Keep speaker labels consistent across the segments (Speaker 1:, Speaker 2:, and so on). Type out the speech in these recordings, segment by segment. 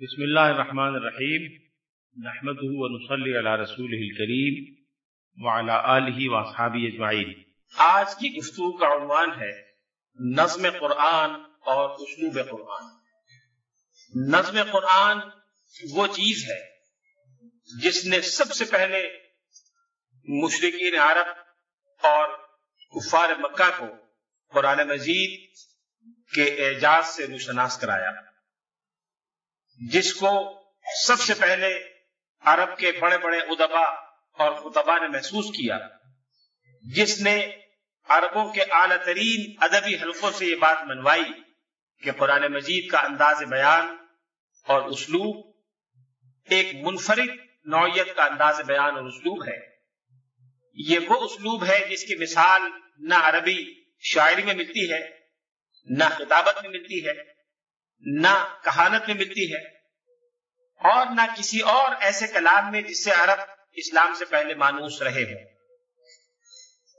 Speaker 1: بسم اللہ الرحمن الرحیم، نحمده ونصلي على رسوله الكريم وعلى آلہ واصحابہ اجمعین۔
Speaker 2: آج کی گفتگو کا عنوان ہے، نظم قرآن اور اسلوب قرآن۔ نظم قرآن وہ چیز ہے جس نے سب سے پہلے مشرقین عرب اور کفار مکہ کو قرآن مجید کے اعجاز سے روشناس کرایا۔ جس کو سب سے پہلے عرب کے بڑے بڑے ادبا اور خطبا نے محسوس کیا، جس نے عربوں کے اعلی ترین ادبی حلقوں سے یہ بات منوائی کہ قرآن مجید کا انداز بیان اور اسلوب ایک منفرد نوعیت کا انداز بیان اور اسلوب ہے۔ یہ وہ اسلوب ہے جس کی مثال نہ عربی شاعری میں ملتی ہے، نہ خطابت میں ملتی ہے نہ کہانت میں ملتی ہے اور نہ کسی اور ایسے کلام میں جس سے عرب اسلام سے پہلے مانوس رہے ہوں۔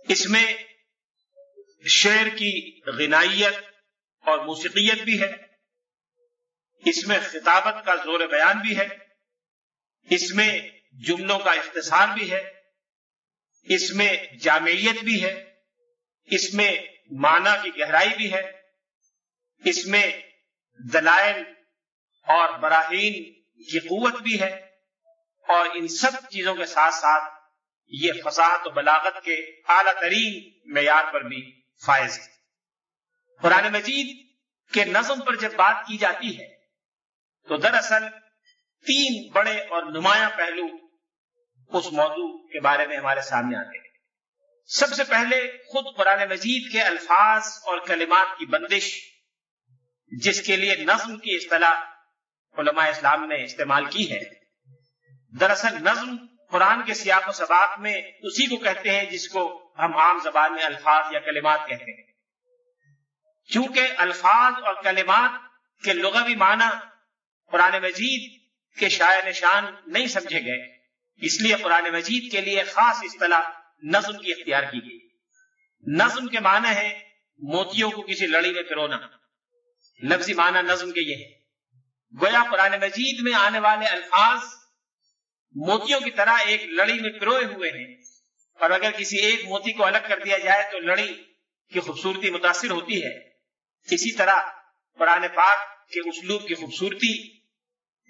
Speaker 2: اس میں شعر کی غنائیت اور موسیقیت بھی ہے۔ اس میں خطابت کا زور بیان بھی ہے۔ اس میں جملوں کا اختصار بھی ہے۔ اس میں جامعیت بھی ہے۔ اس میں معنی کی گہرائی بھی ہے۔ اس میں دلائل اور براہین کی قوت بھی ہے اور ان سب چیزوں کے ساتھ ساتھ یہ فضاحت و بلاغت کے اعلی ترین معیار پر بھی فائز ہے۔ قرآن مجید کے نظم پر جب بات کی جاتی ہے تو دراصل تین بڑے اور نمایاں پہلو اس موضوع کے بارے میں ہمارے سامنے آتے ہیں۔ سب سے پہلے خود قرآن مجید کے الفاظ اور کلمات کی بندش جس کے لیے نظم کی اصطلاح علماء اسلام نے استعمال کی ہے۔ دراصل نظم قرآن کے سیاق و سباق میں اسی کو کہتے ہیں جس کو ہم عام زبان میں الفاظ یا کلمات کہتے ہیں۔ کیونکہ الفاظ اور کلمات کے لغوی معنی قرآن مجید کے شاعر نشان نہیں سمجھے گئے، اس لیے قرآن مجید کے لیے خاص اصطلاح نظم کی اختیار کی گئی۔ نظم کے معنی ہے موتیوں کو کسی لڑی میں پرونا۔ لفظی معنی نظم کے یہ ہے۔ گویا قرآن مجید میں آنے والے الفاظ موتیوں کی طرح ایک لڑی میں پروئے ہوئے ہیں۔ اور اگر کسی ایک موتی کو الگ کر دیا جائے تو لڑی کی خوبصورتی متاثر ہوتی ہے۔ اسی طرح قرآن پاک کے اسلوب کی خوبصورتی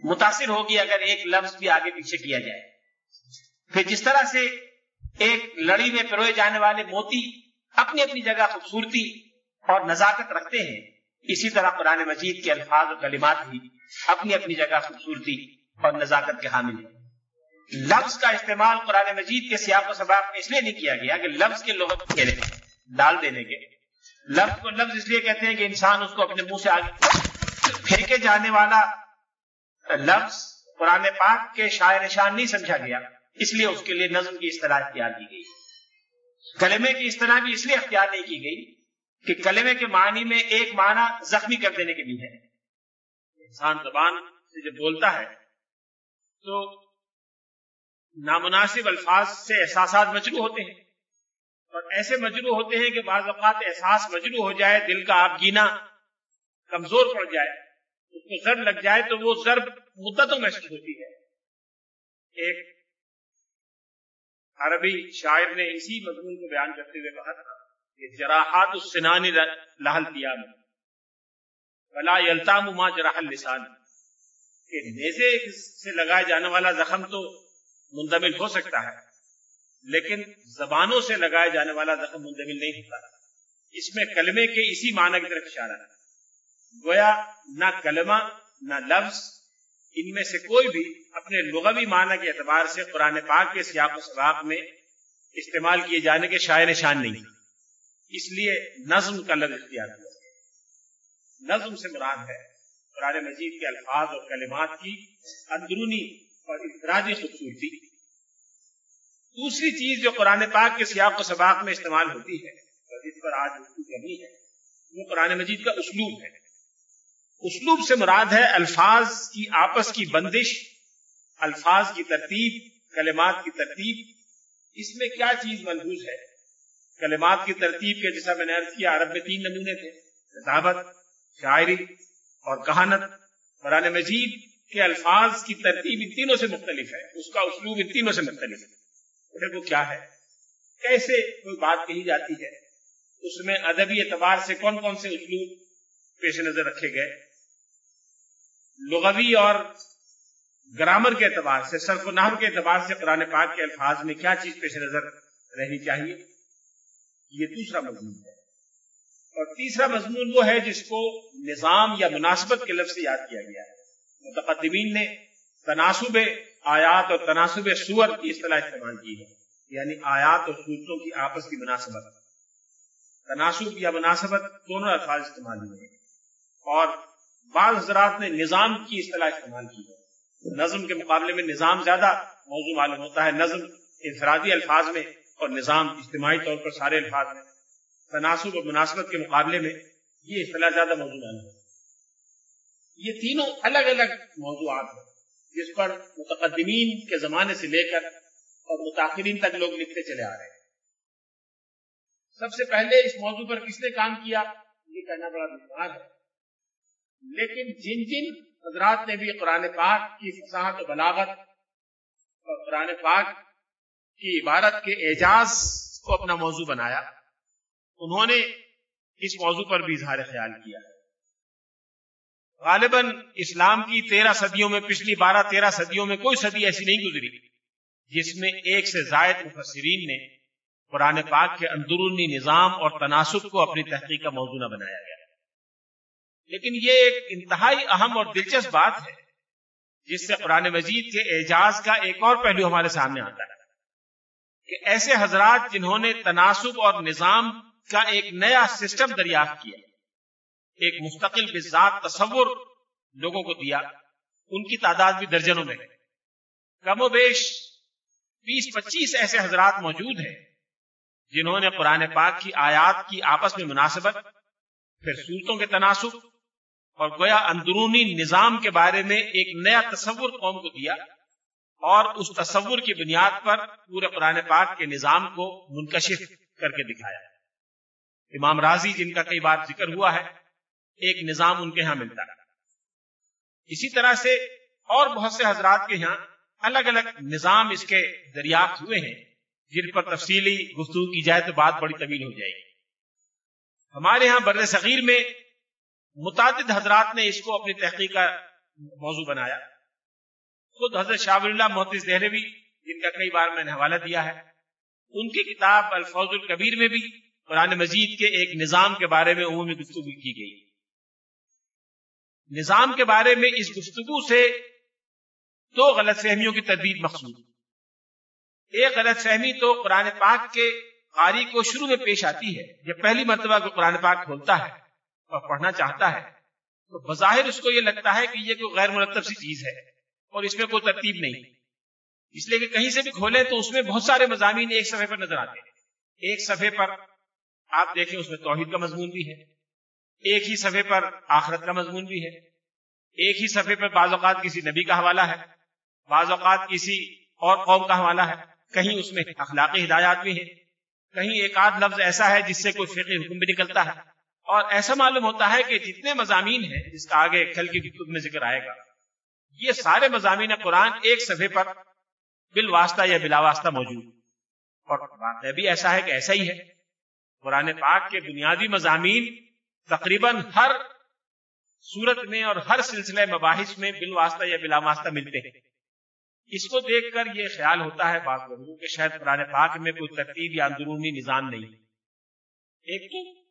Speaker 2: متاثر ہوگی اگر ایک لفظ بھی آگے پیچھے کیا جائے۔ پھر جس طرح سے ایک لڑی میں پروئے جانے والے موتی اپنی اپنی جگہ خوبصورتی اور نزاکت رکھتے ہیں اسی طرح قرآن مجید کے الفاظ اور کلمات بھی اپنی اپنی جگہ خوبصورتی اور نزاکت کے حامل ہے لفظ کا استعمال قرآن مجید کے سیاق و سباق میں اس لیے نہیں کیا گیا کہ لفظ کے لغت ڈال دینے کے۔ لفظ کو لفظ اس لیے کہتے ہیں کہ انسان اس کو اپنے منہ سے آگے پھینکے جانے والا لفظ قرآن پاک کے شاعر نشان نہیں سمجھا گیا، اس لیے اس کے لیے نظم کی اصطلاح اختیار کی گئی۔ کلمے کی اصطلاح بھی اس لیے اختیار نہیں کی گئی کہ کلمے کے معنی میں ایک معنی زخمی کر دینے کے لیے ہے۔ انسان زبان سے جب بولتا ہے تو نامناسب الفاظ سے احساسات مجروح ہوتے ہیں۔ اور ایسے مجروح ہوتے ہیں کہ بعض اوقات احساس مجروح ہو جائے، دل کا آپ گینا کمزور پڑ جائے، اس کو ضرب لگ جائے تو وہ ضرب مدتوں محسوس ہوتی ہے۔ ایک عربی شاعر نے اسی مضمون کو بیان کرتے ہوئے کہا تھا جراحات السنان لہل دیا میں بلا یلتام ما جراح لسان کہ نیزے سے لگائے جانے والا زخم تو مندمل ہو سکتا ہے، لیکن زبانوں سے لگائے جانے والا زخم مندمل نہیں ہوتا۔ اس میں کلمے کے اسی معنی کی طرف اشارہ ہے۔ گویا نہ کلمہ، نہ لفظ، ان میں سے کوئی بھی اپنے لغوی معنی کے اعتبار سے قرآن پاک کے سیاق و سباق میں استعمال کیے جانے کے شاعر نشان نہیں۔ اس لیے نظم کا لفظ اختیار ہوا نظم سے مراد ہے قرآن مجید کے الفاظ اور کلمات کی اندرونی اور انفرادی خوبصورتی۔ دوسری چیز جو قرآن پاک کے سیاق و سباق میں استعمال ہوتی ہے اور جس پر آج کرنی ہے، وہ قرآن مجید کا اسلوب ہے۔ اسلوب سے مراد ہے الفاظ کی آپس کی بندش، الفاظ کی ترتیب، کلمات کی ترتیب۔ اس میں کیا چیز ملحوظ ہے؟ کلمات کی ترتیب کے جیسا میں نے عرض کیا، عرب میں تین نمونے تھے کتابت شاعری اور کہانت۔ قرآن مجید کے الفاظ کی ترتیب ان تینوں سے مختلف ہے، اس کا اسلوب ان تینوں سے مختلف ہے۔ وہ کیا ہے؟ کیسے کوئی بات کہی جاتی ہے؟ اس میں ادبی اعتبار سے کون کون سے اسلوب پیش نظر رکھے گئے؟ لغوی اور گرامر کے اعتبار سے، صرف و نحو کے اعتبار سے قرآن پاک کے الفاظ میں کیا چیز پیش نظر رہنی چاہیے؟ یہ دوسرا مضمون ہے۔ اور تیسرا مضمون وہ ہے جس کو نظام یا مناسبت کے لفظ سے یاد کیا گیا ہے۔ متقدمین نے تناسب آیات اور تناسب سور کی اصطلاح استعمال کی ہے یعنی آیات اور صورتوں کی آپس کی مناسبت۔ تناسب یا مناسبت دونوں الفاظ استعمال ہوئے ہیں۔ اور بعض حضرات نے نظام کی اصطلاح استعمال کی ہے۔ نظم کے مقابلے میں نظام زیادہ موضوع معلوم ہوتا ہے، نظم انفرادی الفاظ میں اور نظام اجتماعی طور پر سارے الفاظ میں تناسب اور مناسبت کے مقابلے میں یہ اصطلاح زیادہ موضوع ہے یہ تینوں الگ الگ موضوعات ہیں، جس پر متقدمین کے زمانے سے لے کر اور متاثرین تک لوگ لکھتے چلے آ رہے ہیں۔ سب سے پہلے اس موضوع پر کس نے کام کیا؟ یہ کہنا بڑا دشوار ہے۔ لیکن جن جن حضرات نے بھی قرآن پاک کی فصاحت و بلاغت اور قرآن پاک کی عبارت کے اعجاز کو اپنا موضوع بنایا۔ انہوں نے اس موضوع پر بھی اظہار خیال کیا۔ غالباً اسلام کی تیرہ صدیوں میں، پچھلی بارہ تیرہ صدیوں میں کوئی صدی ایسی نہیں گزری جس میں ایک سے زائد مفسرین نے قرآن پاک کے اندرونی نظام اور تناسب کو اپنی تحقیق کا موضوع نہ بنایا گیا۔ لیکن یہ ایک انتہائی اہم اور دلچسپ بات ہے جس سے قرآن مجید کے اعجاز کا ایک اور پہلو ہمارے سامنے آتا ہے۔ کہ ایسے حضرات جنہوں نے تناسب اور نظام کا ایک نیا سسٹم دریافت کیا، ایک مستقل بذات تصور لوگوں کو دیا، ان کی تعداد بھی درجنوں میں ہے۔ کم و بیش بیس پچیس ایسے حضرات موجود ہیں جنہوں نے قرآن پاک کی آیات کی آپس میں مناسبت، پھر صورتوں کے تناسب اور گویا اندرونی نظام کے بارے میں ایک نیا تصور قوم کو دیا۔ اور اس تصور کی بنیاد پر پورے قرآن پاک کے نظام کو منکشف کر کے دکھایا۔ امام راضی جن کا کئی بار ذکر ہوا ہے، ایک نظام ان کے ہاں ملتا ہے۔ اسی طرح سے اور بہت سے حضرات کے یہاں الگ الگ نظام اس کے دریافت ہوئے ہیں، جن پر تفصیلی گفتگو کی جائے تو بات بڑی طویل ہو جائے گی۔ ہمارے ہاں بر صغیر میں متعدد حضرات نے اس کو اپنی تحقیق کا موضوع بنایا۔ خود حضرت شاہ اللہ محتیز دہلوی، جن کا کئی بار میں نے حوالہ دیا ہے، ان کی کتاب الفوظ الکبیر میں بھی قرآن مجید کے ایک نظام کے بارے میں عمومی گفتگو کی گئی۔ نظام کے بارے میں اس گفتگو سے دو غلط فہمیوں کی تدبیر مقصود ایک غلط فہمی تو قرآن پاک کے قاری کو شروع میں پیش آتی ہے جب پہلی مرتبہ کو قرآن پاک کھولتا ہے اور پڑھنا چاہتا ہے۔ تو بظاہر اس کو یہ لگتا ہے کہ یہ کوئی غیر مرتب سی چیز ہے۔ اور اس میں کوئی ترتیب نہیں۔ اس لیے کہ کہیں سے بھی کھولے تو اس میں بہت سارے مضامین ایک صفحے پر نظر آتے ہیں۔ ایک صفحے پر آپ دیکھیں اس میں توحید کا مضمون بھی ہے۔ ایک ہی صفحے پر آخرت کا مضمون بھی ہے۔ ایک ہی صفحے پر بعض اوقات کسی نبی کا حوالہ ہے۔ بعض اوقات کسی اور قوم کا حوالہ ہے۔ کہیں اس میں اخلاقی ہدایات بھی ہیں۔ کہیں ایک آدھ لفظ ایسا ہے جس سے کوئی فقی حکم بھی نکلتا ہے۔ اور ایسا معلوم ہوتا ہے کہ جتنے مضامین ہیں جس کا آگے کل کی کتب میں ذکر آئے گا یہ سارے مضامین قرآن ایک صفحے پر بال واسطہ یا بلا واسطہ موجود اور واقعہ بھی ایسا ہے کہ ایسا ہی ہے۔ قرآن پاک کے بنیادی مضامین تقریباً ہر صورت میں اور ہر سلسلے مباحث میں بال واسطہ یا بلا واسطہ ملتے ہیں۔ اس کو دیکھ کر یہ خیال ہوتا ہے بعض لوگوں کہ شاید قرآن پاک میں کوئی ترتیب یا اندرونی نظام نہیں۔ ایک تو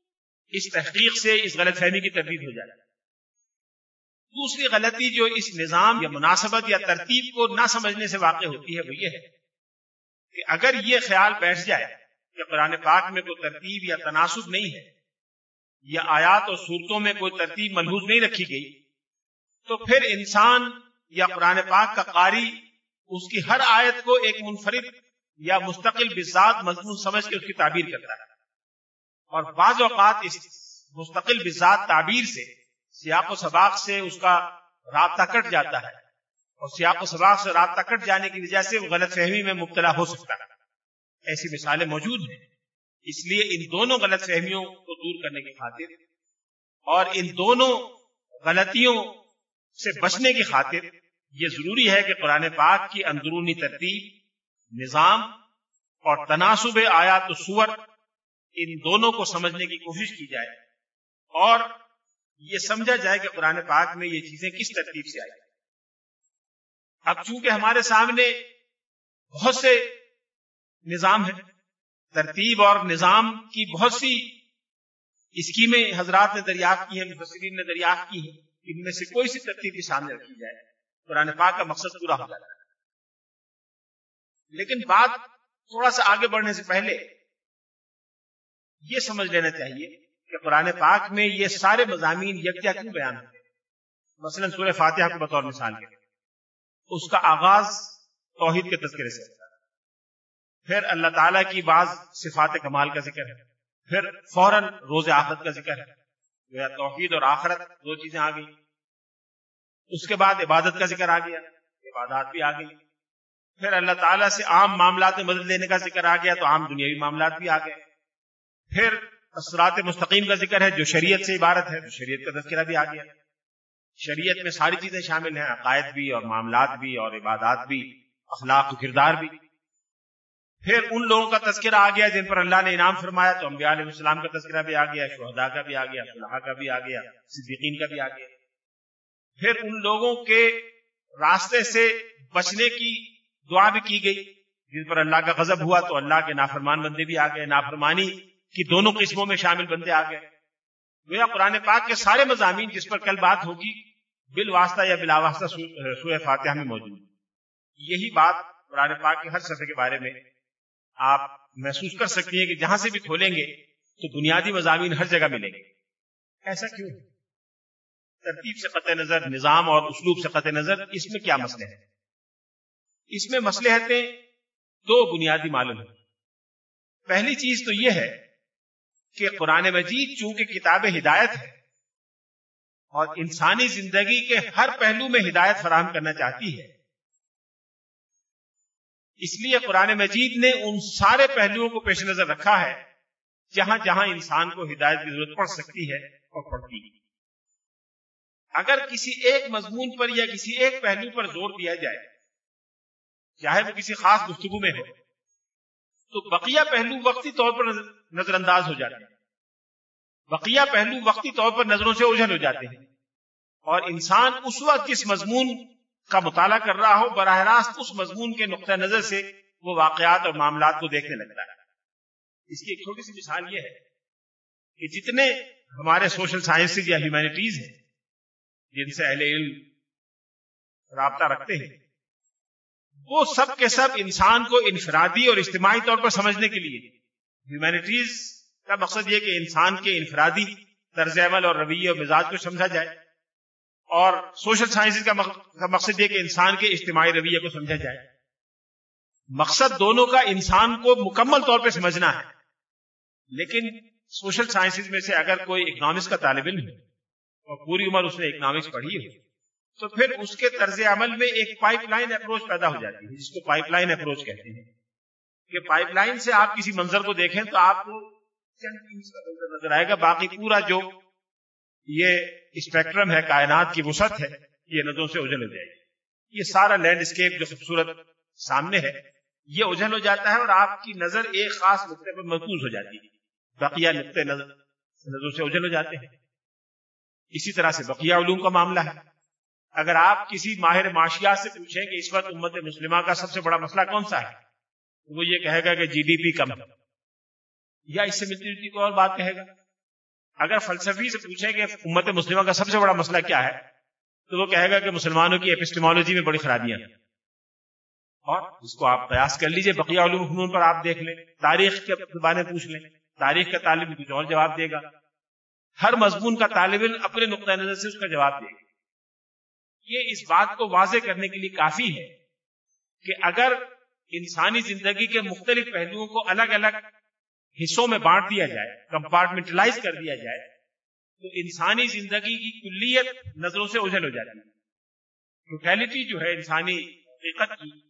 Speaker 2: اس تحقیق سے اس غلط فہمی کی تردید ہو جائے دوسری غلطی جو اس نظام یا مناسبت یا ترتیب کو نہ سمجھنے سے واقع ہوتی ہے وہ یہ ہے کہ اگر یہ خیال بیٹھ جائے کہ قرآن پاک میں کوئی ترتیب یا تناسب نہیں ہے یا آیات اور صورتوں میں کوئی ترتیب ملحوظ نہیں رکھی گئی، تو پھر انسان یا قرآن پاک کا قاری اس کی ہر آیت کو ایک منفرد یا مستقل بذات مضمون سمجھ کے اس کی تعبیر کرتا ہے۔ اور بعض اوقات اس مستقل بذات تعبیر سے سیاق و سباق سے اس کا رابطہ کٹ جاتا ہے اور سیاق و سباق سے رابطہ کٹ جانے کی وجہ سے وہ غلط فہمی میں مبتلا ہو سکتا ہے۔ ایسی مثالیں موجود ہیں۔ اس لیے ان دونوں غلط فہمیوں کو دور کرنے کی خاطر اور ان دونوں غلطیوں سے بچنے کی خاطر
Speaker 1: یہ ضروری ہے کہ قرآن پاک کی اندرونی ترتیب، نظام اور تناسب آیات و سور ان دونوں کو سمجھنے کی کوشش کی جائے اور یہ سمجھا جائے کہ قرآن پاک میں یہ چیزیں کس ترتیب سے آئی؟ اب چونکہ ہمارے سامنے بہت سے نظام ہیں، ترتیب اور نظام کی بہت سی اسکیمیں حضرات نے دریافت کی ہیں، مفسرین نے دریافت کی ہیں، ان میں سے کوئی سی ترتیب بھی سامنے رکھی جائے۔ قرآن پاک کا مقصد پورا ہو جاتا ہے۔ لیکن بات تھوڑا سا آگے بڑھنے سے پہلے یہ سمجھ لینا چاہیے کہ قرآن پاک میں یہ سارے مضامین یکجا کیوں بیان ہوتے مثلا سورہ فاتحہ کو بطور مثال کے اس کا آغاز توحید کے تذکرے سے پھر اللہ تعالیٰ کی بعض صفات کمال کا ذکر ہے۔ پھر فوراً روز آخرت کا ذکر ہے۔ گویا توحید اور آخرت دو چیزیں آ گئی اس کے بعد عبادت کا ذکر آ گیا۔ عبادات بھی آ گئی پھر اللہ تعالیٰ سے عام معاملات میں مدد لینے کا ذکر آ گیا تو عام دنیاوی معاملات بھی آ گئے۔ پھر اسرات مستقیم کا ذکر ہے، جو شریعت سے عبارت ہے شریعت کا تذکرہ بھی آ گیا شریعت میں ساری چیزیں شامل ہیں، عقائد بھی اور معاملات بھی اور عبادات بھی، اخلاق و کردار بھی۔ پھر ان لوگوں کا تذکرہ آ گیا جن پر اللہ نے انعام فرمایا، تو انبیاء علیہ السلام کا تذکرہ بھی آ گیا شہدا کا بھی آ گیا فلاح کا بھی آ گیا صدیقین کا بھی آ گیا پھر ان لوگوں کے راستے سے بچنے کی دعا بھی کی گئی، جن پر اللہ کا غضب ہوا، تو اللہ کے نافرمان بندے بھی آ گئے نافرمانی کی دونوں قسموں میں شامل بندے آ گئے۔ گویا قرآن پاک کے سارے مضامین جس پر کل بات ہوگی بل واسطہ یا بلا واسطہ سوئے فاتحہ میں موجود یہی بات قرآن پاک کے ہر صفحے کے بارے میں آپ محسوس کر سکتی ہیں کہ جہاں سے بھی کھولیں گے تو بنیادی مضامین ہر جگہ ملیں گے۔ ایسا کیوں؟ ترتیب سے قطع نظر، نظام اور اسلوب سے قطع نظر، اس میں کیا مسئلے ہیں؟ اس میں مسئلے ہیں دو بنیادی معلوم ہیں پہلی چیز تو یہ ہے کہ قرآن مجید چونکہ کتاب ہدایت ہے اور انسانی زندگی کے ہر پہلو میں ہدایت فراہم کرنا چاہتی ہے، اس لیے قرآن مجید نے ان سارے پہلوؤں کو پیش نظر رکھا ہے، جہاں جہاں انسان کو ہدایت کی ضرورت پڑ سکتی ہے اور پڑتی ہے۔ اگر کسی ایک مضمون پر یا کسی ایک پہلو پر زور دیا جائے، چاہے وہ کسی خاص گفتگو میں ہو تو بقیہ پہلو وقتی طور پر نظر انداز ہو جاتے ہیں۔ بقیہ پہلو وقتی طور پر نظروں سے اجھل ہو جاتے ہیں۔ اور انسان اس وقت جس مضمون کا مطالعہ کر رہا ہو، براہ راست اس مضمون کے نقطۂ نظر سے وہ واقعات اور معاملات کو دیکھنے لگتا ہے۔ اس کی ایک چھوٹی سی مثال یہ ہے کہ جتنے ہمارے سوشل سائنس یا ہیومینٹیز ہیں، جن سے اہل علم رابطہ رکھتے ہیں وہ سب کے سب انسان کو انفرادی اور اجتماعی طور پر سمجھنے کے لیے۔ ہیومینٹیز کا مقصد یہ کہ انسان کے انفرادی طرز عمل اور رویے اور مزاج کو سمجھا جائے۔ اور سوشل سائنس کا مقصد یہ کہ انسان کے اجتماعی رویے کو سمجھا جائے۔ مقصد دونوں کا انسان کو مکمل طور پہ سمجھنا ہے۔ لیکن سوشل سائنس میں سے اگر کوئی اکنامکس کا طالب علم ہے اور پوری عمر اس نے اکنامکس پڑھی ہے تو پھر اس کے طرز عمل میں ایک پائپ لائن اپروچ پیدا ہو جاتی ہے، جس کو پائپ لائن اپروچ کہتے ہیں۔ کہ پائپ لائن سے آپ کسی منظر کو دیکھیں تو آپ کو نظر آئے گا۔ باقی پورا جو یہ اسپیکٹرم ہے، کائنات کی وسعت ہے، یہ نظروں سے اجل ہو جائے گی۔ یہ سارا لینڈ اسکیپ جو خوبصورت سامنے ہے، یہ اجل ہو جاتا ہے اور آپ کی نظر ایک خاص نقطے پر محفوظ ہو جاتی ہے۔ بقیہ نقطے نظر نظروں سے اجل ہو جاتے ہیں۔ اسی طرح سے بقیہ علوم کا معاملہ ہے۔ اگر آپ کسی ماہر معاشیات سے پوچھیں کہ اس وقت امت مسلمہ کا سب سے بڑا مسئلہ کون سا ہے وہ یہ کہے گا کہ جی ڈی پی کم یا اس سے ملتی جلتی کوئی اور بات کہے گا۔ اگر فلسفی سے پوچھیں کہ امت مسلمہ کا سب سے بڑا مسئلہ کیا ہے، تو وہ کہے گا کہ مسلمانوں کی ایپسٹمالوجی میں بڑی خرابیاں ہیں۔ اور اس کو آپ قیاس کر لیجیے، بقیہ علوم فنون پر آپ دیکھ لیں، تاریخ کے بارے میں پوچھ لیں۔ تاریخ کا طالب کچھ اور جواب دے گا۔ ہر مضمون کا طالب علم اپنے نقطۂ نظر سے اس کا جواب دے گا۔ یہ اس بات کو واضح کرنے کے لیے کافی ہے کہ اگر انسانی زندگی کے مختلف پہلوؤں کو الگ الگ حصوں میں بانٹ دیا جائے، کمپارٹمنٹلائز کر دیا جائے، تو انسانی زندگی کی کلیت نظروں سے اجل ہو جاتی ہے۔ ٹوٹیلٹی جو ہے انسانی حقیقت کی،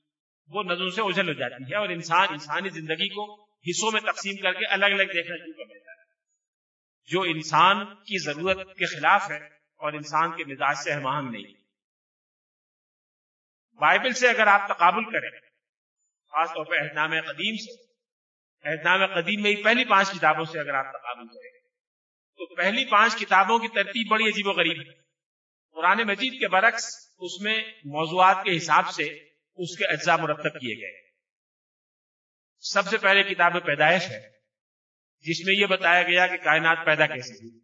Speaker 1: وہ نظروں سے اجل ہو جاتی ہے اور انسان، انسانی زندگی کو حصوں میں تقسیم کر کے الگ الگ دیکھنا شروع کر دیتا ہے۔ جو انسان کی ضرورت کے خلاف ہے اور انسان کے مزاج سے ہم آہنگ نہیں۔ بائبل سے اگر آپ تقابل کریں، خاص طور پہ اہدنام قدیم سے اہدنام قدیم میں پہلی پانچ کتابوں سے اگر آپ تقابل کریں، تو پہلی پانچ کتابوں کی ترتیب بڑی عجیب و غریب ہے۔ قرآن مجید کے برعکس، اس میں موضوعات کے حساب سے اس کے اجزاء مرتب کیے گئے۔ سب سے پہلے کتاب پیدائش ہے، جس میں یہ بتایا گیا کہ کائنات پیدا کیسے ہوئی۔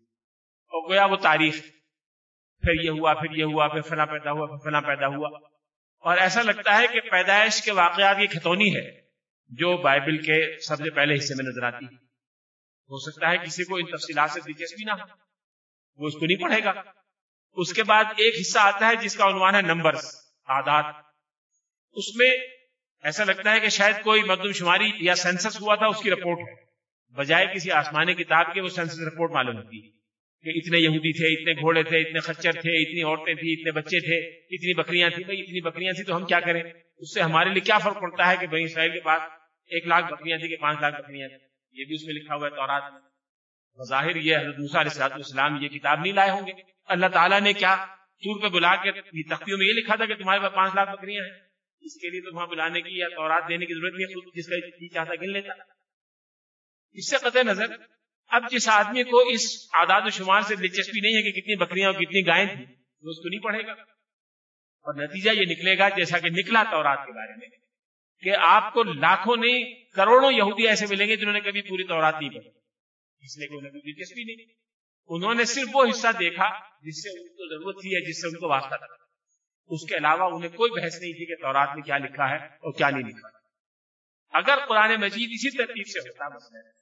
Speaker 1: اور گویا وہ تاریخ، پھر یہ ہوا، پھر یہ ہوا، پھر فلاں پیدا ہوا، پھر فلاں پیدا ہوا۔ اور ایسا لگتا ہے کہ پیدائش کے واقعات کی کھتونی ہے جو بائبل کے سب سے پہلے حصے میں نظر آتی ہے۔ ہو سکتا ہے کسی کو ان تفصیلات سے دلچسپی نہ ہو۔ وہ اس کو نہیں پڑھے گا۔ اس کے بعد ایک حصہ آتا ہے جس کا عنوان ہے نمبر آداد اس میں ایسا لگتا ہے کہ شاید کوئی مردم شماری یا سینسس ہوا تھا، اس کی رپورٹ ہے۔ بجائے کسی آسمانی کتاب کے وہ سینسس رپورٹ معلوم ہوتی ہے۔ کہ اتنے یہودی تھے، اتنے گھوڑے تھے، اتنے خچر تھے، اتنی عورتیں تھیں، اتنے بچے تھے، اتنی بکریاں تھیں، بھائی اتنی بکریاں تھیں تو ہم کیا کریں؟ اس سے ہمارے لیے کیا فرق پڑتا ہے کہ بھائی اسرائیل کے پاس ایک لاکھ بکریاں تھیں کہ پانچ لاکھ بکریاں تھیں؟ یہ بھی اس میں لکھا ہوا ہے تورات میں۔ بظاہر یہ حضرت موسیٰ علیہ السلام یہ کتاب نہیں لائے ہوں گے۔ اللہ تعالیٰ نے کیا؟ چور پہ بلا کے تختیوں میں یہ لکھا تھا کہ تمہارے پاس پانچ لاکھ بکریاں ہیں۔ اس کے لیے تو وہاں بلانے کی یا تورات دینے کی ضرورت نہیں ہے جس کا چاہتا گن لیتا اس سے قطع نظر اب جس آدمی کو اس آداد و شمار سے دلچسپی نہیں ہے کہ کتنی بکریاں اور کتنی گائیں تھیں، وہ اس کو نہیں پڑھے گا۔ اور نتیجہ یہ نکلے گا جیسا کہ نکلا تورات کے بارے میں، کہ آپ کو لاکھوں نہیں، کروڑوں یہودی ایسے ملیں گے جنہوں نے کبھی پوری تورات نہیں پڑھی۔ اس لیے کوئی دلچسپی نہیں۔ انہوں نے صرف وہ حصہ دیکھا جس سے ان کو ضرورت تھی یا جس سے ان کو واسطہ تھا۔ اس کے علاوہ انہیں کوئی بحث نہیں تھی کہ تورات میں کیا لکھا ہے اور کیا نہیں لکھا۔ اگر قرآن مجید اسی ترتیب سے ہوتا مسئلہ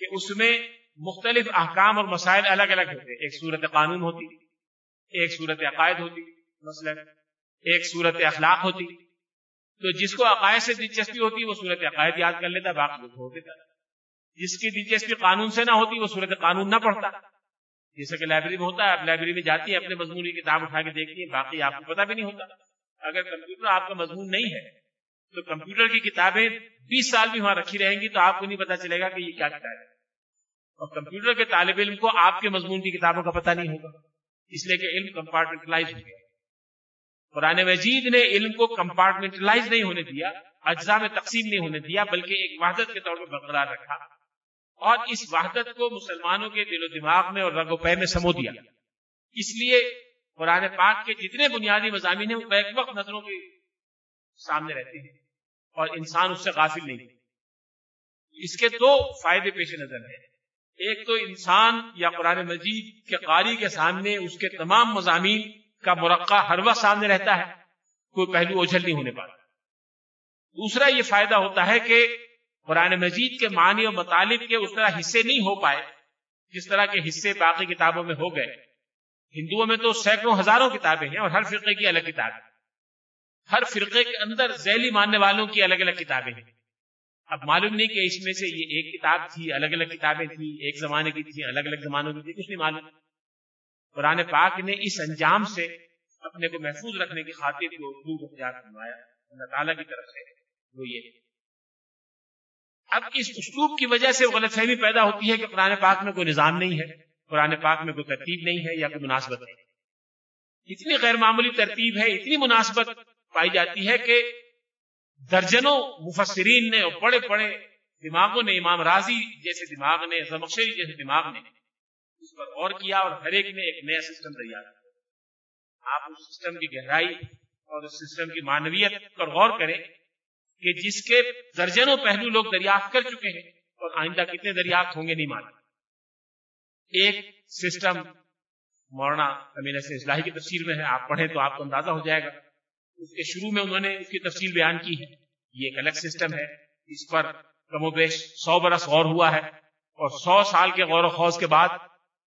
Speaker 1: کہ اس میں مختلف احکام اور مسائل الگ الگ ہوتے ایک صورت قانون ہوتی، ایک صورت عقائد ہوتی، مثلا ایک صورت اخلاق ہوتی۔ تو جس کو عقائد سے دلچسپی ہوتی، وہ صورت عقائد یاد کر لیتا، باقی وہ دیتا۔ جس کی دلچسپی قانون سے نہ ہوتی، وہ صورت قانون نہ پڑھتا۔ جیسا کہ لائبریری میں ہوتا ہے، آپ لائبریری میں جاتی ہے اپنے مضمون کی کتاب اٹھا کے دیکھتی ہے باقی آپ کو پتا بھی نہیں ہوتا۔ اگر کمپیوٹر آپ کا مضمون نہیں ہے، تو کمپیوٹر کی کتابیں بیس سال بھی وہاں رکھی رہیں گی، تو آپ کو نہیں پتا چلے گا کہ یہ کیا کتاب ہے۔ اور کمپیوٹر کے طالب علم کو آپ کے مضمون کی کتابوں کا پتہ نہیں ہوگا۔ اس لیے کہ علم کمپارٹمنٹلائز ہو گیا قرآن مجید نے علم کو کمپارٹمنٹلائز نہیں ہونے دیا، اجزاء میں تقسیم نہیں ہونے دیا، بلکہ ایک وحدت کے طور پر برقرار رکھا۔ اور اس وحدت کو مسلمانوں کے دل و دماغ میں اور رگ و پے میں سمو دیا۔ اس لیے قرآن پاک کے جتنے بنیادی مضامین ہیں، وہ بیک وقت نظروں کے سامنے رہتے ہیں۔ اور انسان اس سے غافل نہیں۔ اس کے دو فائدے پیش نظر ہیں۔ ایک تو انسان یا قرآن مجید کے قاری کے سامنے اس کے تمام مضامین کا مرقع ہر وقت سامنے رہتا ہے، کوئی پہلو اوجھل نہیں ہونے پاتا۔ دوسرا یہ فائدہ ہوتا ہے کہ قرآن مجید کے معنی اور مطالب کے اس طرح حصے نہیں ہو پائے جس طرح کے حصے باقی کتابوں میں ہو گئے۔ ہندوؤں میں تو سینکڑوں ہزاروں کتابیں ہیں اور ہر فرقے کی الگ کتابیں ہر فرقے کے اندر ذیلی ماننے والوں کی الگ الگ کتابیں ہیں۔ اب معلوم نہیں کہ اس میں سے یہ ایک کتاب تھی الگ الگ کتابیں تھیں، ایک زمانے کی تھی الگ الگ زمانوں کی تھی کچھ نہیں معلوم؟ قرآن پاک نے اس انجام سے اپنے کو محفوظ رکھنے کی خاطر کو خوب اختیار کروایا اللہ تعالیٰ کی طرف سے وہ یہ۔ اب اس اسلوب کی وجہ سے غلط فہمی پیدا ہوتی ہے کہ قرآن پاک میں کوئی نظام نہیں ہے، قرآن پاک میں کوئی ترتیب نہیں ہے یا کوئی مناسبت نہیں۔ اتنی غیر معمولی ترتیب ہے، اتنی مناسبت پائی جاتی ہے کہ درجنوں مفسرین نے اور بڑے بڑے دماغوں نے، امام راضی جیسے دماغ نے زمخشری جیسے دماغ نے، اس پر غور کیا اور ہر ایک نے ایک نیا سسٹم تیار کیا۔ آپ اس سسٹم کی گہرائی اور اس سسٹم کی معنویت پر غور کریں کہ جس کے درجنوں پہلو لوگ دریافت کر چکے ہیں اور آئندہ کتنے دریافت ہوں گے نہیں مانا ایک سسٹم مولانا امین اصلاحی کی تفسیر میں ہے، آپ پڑھیں تو آپ کو اندازہ ہو جائے گا۔ اس کے شروع میں انہوں نے اس کی تفصیل بیان کی ہے۔ یہ ایک الگ سسٹم ہے۔ اس پر کم و بیش سو برس غور ہوا ہے۔ اور سو سال کے غور و خوض کے بعد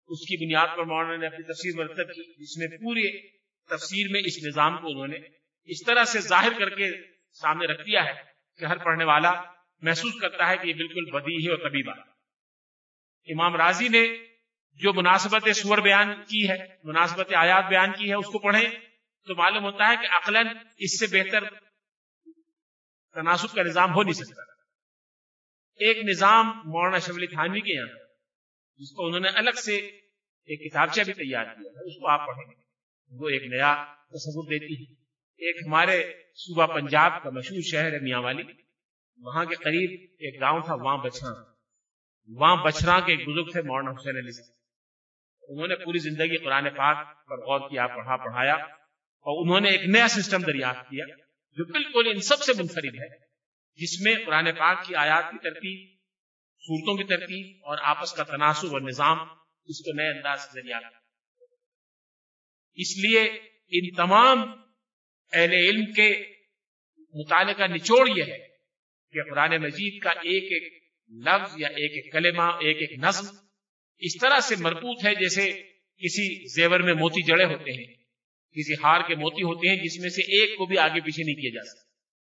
Speaker 1: اس کی بنیاد پر مولانا نے اپنی تفسیر مرتب کی، جس میں پوری تفسیر میں اس نظام کو انہوں نے اس طرح سے ظاہر کر کے سامنے رکھ دیا ہے کہ ہر پڑھنے والا محسوس کرتا ہے کہ یہ بالکل بدی ہے اور طبی بات امام راضی نے جو مناسبت سور بیان کی ہے، مناسبت آیات بیان کی ہے، اس کو پڑھیں۔ تو معلوم ہوتا ہے کہ عقلاً اس سے بہتر تناسب کا نظام ہو نہیں سکتا۔ ایک نظام مولانا شبلی تھانوی کے یہاں جس کو انہوں نے الگ سے ایک کتابچہ بھی تیار کیا ہے اس کو آپ پڑھیں وہ ایک نیا تصور دیتی ہے ایک ہمارے صوبہ پنجاب کا مشہور شہر ہے میاں والی۔ وہاں کے قریب ایک گاؤں تھا، وہاں بچرا وہاں بچرا کے ایک بزرگ تھے، مولانا حسین علی انہوں نے پوری زندگی قرآن پاک پر غور کیا، پڑھا، پڑھایا۔ اور انہوں نے ایک نیا سسٹم دریافت کیا جو بالکل ان سب سے منفرد ہے، جس میں قرآن پاک کی آیات کی ترتیب، صورتوں کی ترتیب اور آپس کا تناسب اور نظام اس کو نئے انداز سے دریافت اس لیے ان تمام اہل علم کے مطالعے کا نچوڑ یہ ہے کہ قرآن مجید کا ایک ایک لفظ یا ایک ایک کلمہ، ایک ایک نظم اس طرح سے مربوط ہے جیسے کسی زیور میں موتی جڑے ہوتے ہیں۔ کسی ہار کے موتی ہوتے ہیں جس میں سے ایک کو بھی آگے پیچھے نہیں کیا جا سکتا۔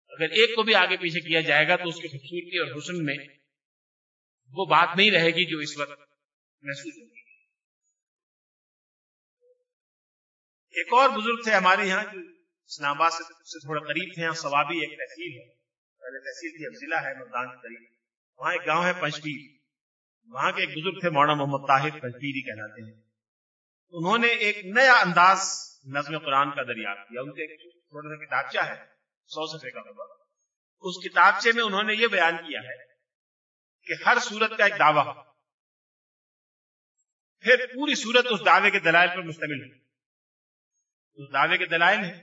Speaker 1: اگر ایک کو بھی آگے پیچھے کیا جائے گا تو اس کی خوبصورتی اور حسن میں وہ بات نہیں رہے گی جو اس وقت محسوس ہوگی۔ ایک اور بزرگ تھے ہمارے یہاں جو اسلام آباد سے تھوڑا قریب تھے، یہاں ثوابی ایک تحصیل ہے پہلے تحصیل تھی اب ضلع ہے مردان کے قریب۔ وہاں ایک گاؤں ہے پنچپیر وہاں کے ایک بزرگ تھے، مولانا محمد طاہر پنچپیری کہلاتے ہیں۔ انہوں نے ایک نیا انداز نظم قرآن کا دریافت کیا۔ ان کے چھوٹا سا کتابچہ ہے؟ سو سفے کا خبر۔ اس کتابچے میں انہوں نے یہ بیان کیا ہے کہ ہر صورت کا ایک دعویٰ پھر پوری صورت اس دعوے کے دلائل پر مشتمل ہے۔ اس دعوے کے دلائل ہیں۔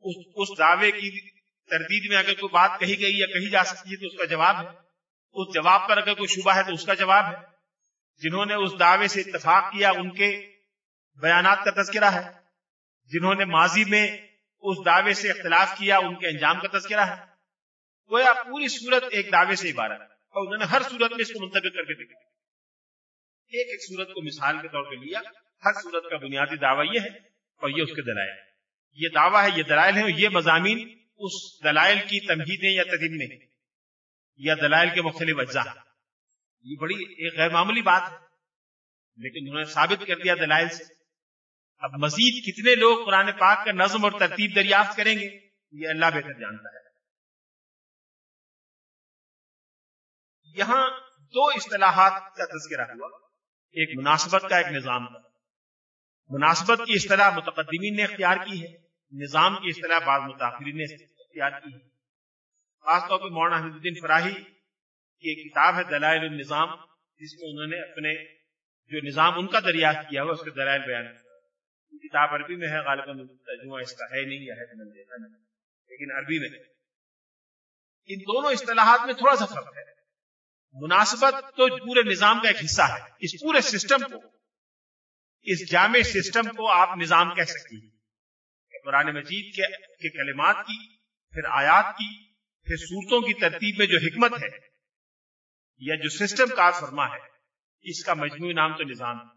Speaker 1: اس, اس دعوے کی تردید میں اگر کوئی بات کہی گئی یا کہی جا سکتی ہے تو اس کا جواب ہے۔ اس جواب پر اگر کوئی شبہ ہے تو اس کا جواب ہے۔ جنہوں نے اس دعوے سے اتفاق کیا ان کے بیانات کا تذکرہ ہے۔ جنہوں نے ماضی میں اس دعوے سے اختلاف کیا، ان کے انجام کا تذکرہ ہے۔ گویا پوری صورت ایک دعوے سے عبارت ہے۔ اور انہوں نے ہر صورت میں اس کو منتقل کر کے دیکھا۔ ایک ایک صورت کو مثال کے طور پہ لیا، ہر صورت کا بنیادی دعویٰ یہ ہے اور یہ اس کے دلائل یہ دعویٰ ہے، یہ دلائل ہے یہ مضامین اس دلائل کی تمہیدیں یا تدمیں یا دلائل کے مختلف اجزاء۔ یہ بڑی ایک غیر معمولی بات ہے۔ لیکن انہوں نے ثابت کر دیا دلائل سے۔ اب مزید کتنے لوگ قرآن پاک کا نظم اور ترتیب دریافت کریں گے؟ یہ اللہ بہتر جانتا ہے۔ یہاں دو اصطلاحات کا تذکرہ ہوا۔ ایک مناسبت کا، ایک نظام کا۔ مناسبت کی اصطلاح متقدمین نے اختیار کی ہے۔ نظام کی اصطلاح بعض متاثرین نے اختیار کی ہے۔ خاص طور پہ مولانا حمید الدین فراہی کی ایک کتاب ہے دلائل النظام، جس میں انہوں نے اپنے جو نظام ان کا دریافت کیا ہوا، اس کے دلائل بیان کیا۔ کتاب عربی میں ہے، غالباً ترجمہ اس کا ہے نہیں یا ہے دیکھا نہیں۔ لیکن عربی میں۔ ان دونوں اصطلاحات میں تھوڑا سا فرق ہے۔ مناسبت تو پورے نظام کا ایک حصہ ہے۔ اس پورے سسٹم کو، اس جامع سسٹم کو آپ نظام کہہ سکتی ہیں۔ قرآن مجید کے کلمات کی، پھر آیات کی، پھر صورتوں کی ترتیب میں جو حکمت ہے، یا جو سسٹم کار فرما ہے، اس کا مجموعی نام تو نظام ہے۔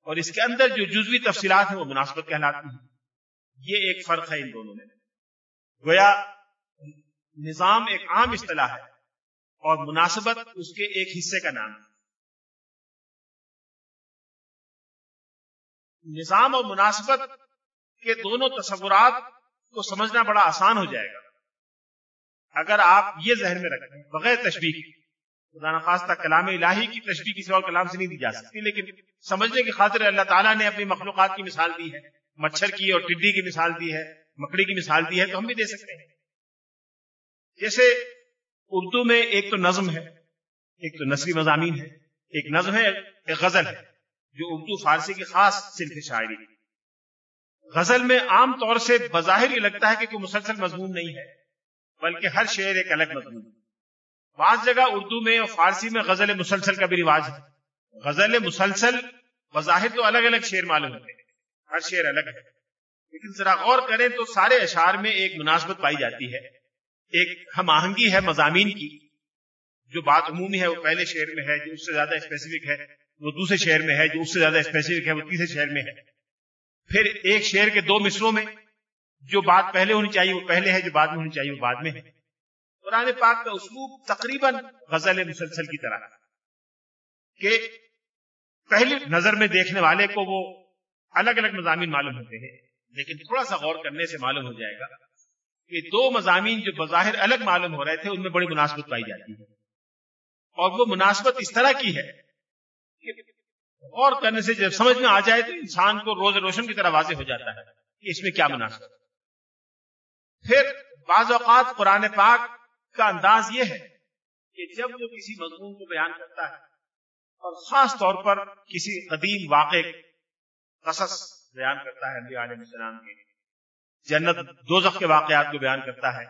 Speaker 1: اور اس کے اندر جو جزوی تفصیلات ہیں وہ مناسبت کہلاتی ہیں۔ یہ ایک فرق ہے ان دونوں میں۔ گویا نظام ایک عام اصطلاح ہے اور مناسبت اس کے ایک حصے کا نام ہے۔ نظام اور مناسبت کے دونوں تصورات کو سمجھنا بڑا آسان ہو جائے گا۔ اگر آپ یہ ذہن میں رکھیں، بغیر تشبیح خدا نخواستہ کلام الہی کی تشبیح کسی اور کلام سے نہیں دی جا سکتی، لیکن سمجھنے کی خاطر اللہ تعالیٰ نے اپنی مخلوقات کی مثال دی ہے، مچھر کی اور ٹڈی کی مثال دی ہے، مکڑی کی مثال دی ہے، تو ہم بھی دے سکتے ہیں۔ جیسے اردو میں ایک تو نظم ہے، ایک تو نثری مضامین ہے، ایک نظم ہے، ایک غزل ہے، جو اردو فارسی کی خاص صنف شاعری غزل میں عام طور سے بظاہر یہ لگتا ہے کہ کوئی مسلسل مضمون نہیں ہے، بلکہ ہر شعر ایک الگ مضمون بعض جگہ اردو میں اور فارسی میں غزل مسلسل کا بھی رواج ہے۔ غزل مسلسل بظاہر تو الگ الگ شعر معلوم ہوتے ہیں۔ ہر شعر الگ ہے۔ لیکن ذرا غور کریں تو سارے اشعار میں ایک مناسبت پائی جاتی ہے۔ ایک ہم آہنگی ہے مضامین کی۔ جو بات عمومی ہے وہ پہلے شعر میں ہے، جو اس سے زیادہ اسپیسیفک ہے، وہ دوسرے شہر میں ہے، جو اس سے زیادہ اسپیسیفک ہے وہ تیسرے شہر میں ہے۔ پھر ایک شہر کے دو مصروں میں، جو بات پہلے ہونی چاہیے وہ پہلے ہے، جو بعد میں ہونی چاہیے وہ بعد میں ہے۔ قرآن پاک کا اسلوب تقریباً غزل مسلسل کی طرح کہ پہلی نظر میں دیکھنے والے کو وہ الگ الگ مضامین معلوم ہوتے ہیں، لیکن تھوڑا سا غور کرنے سے معلوم ہو جائے گا کہ دو مضامین جو بظاہر الگ معلوم ہو رہے تھے، ان میں بڑی مناسبت پائی جاتی ہے۔ اور وہ مناسبت اس طرح کی ہے اور کرنے سے جب سمجھ میں آ جائے تو انسان کو روز روشن کی طرح واضح ہو جاتا ہے کہ اس میں کیا مناسب پھر بعض اوقات قرآن پاک کا انداز یہ ہے کہ جب وہ کسی مضمون کو بیان کرتا ہے اور خاص طور پر کسی قدیم واقع قصص بیان کرتا ہے علیہ السلام کے جنت دوزخ کے واقعات کو بیان کرتا ہے،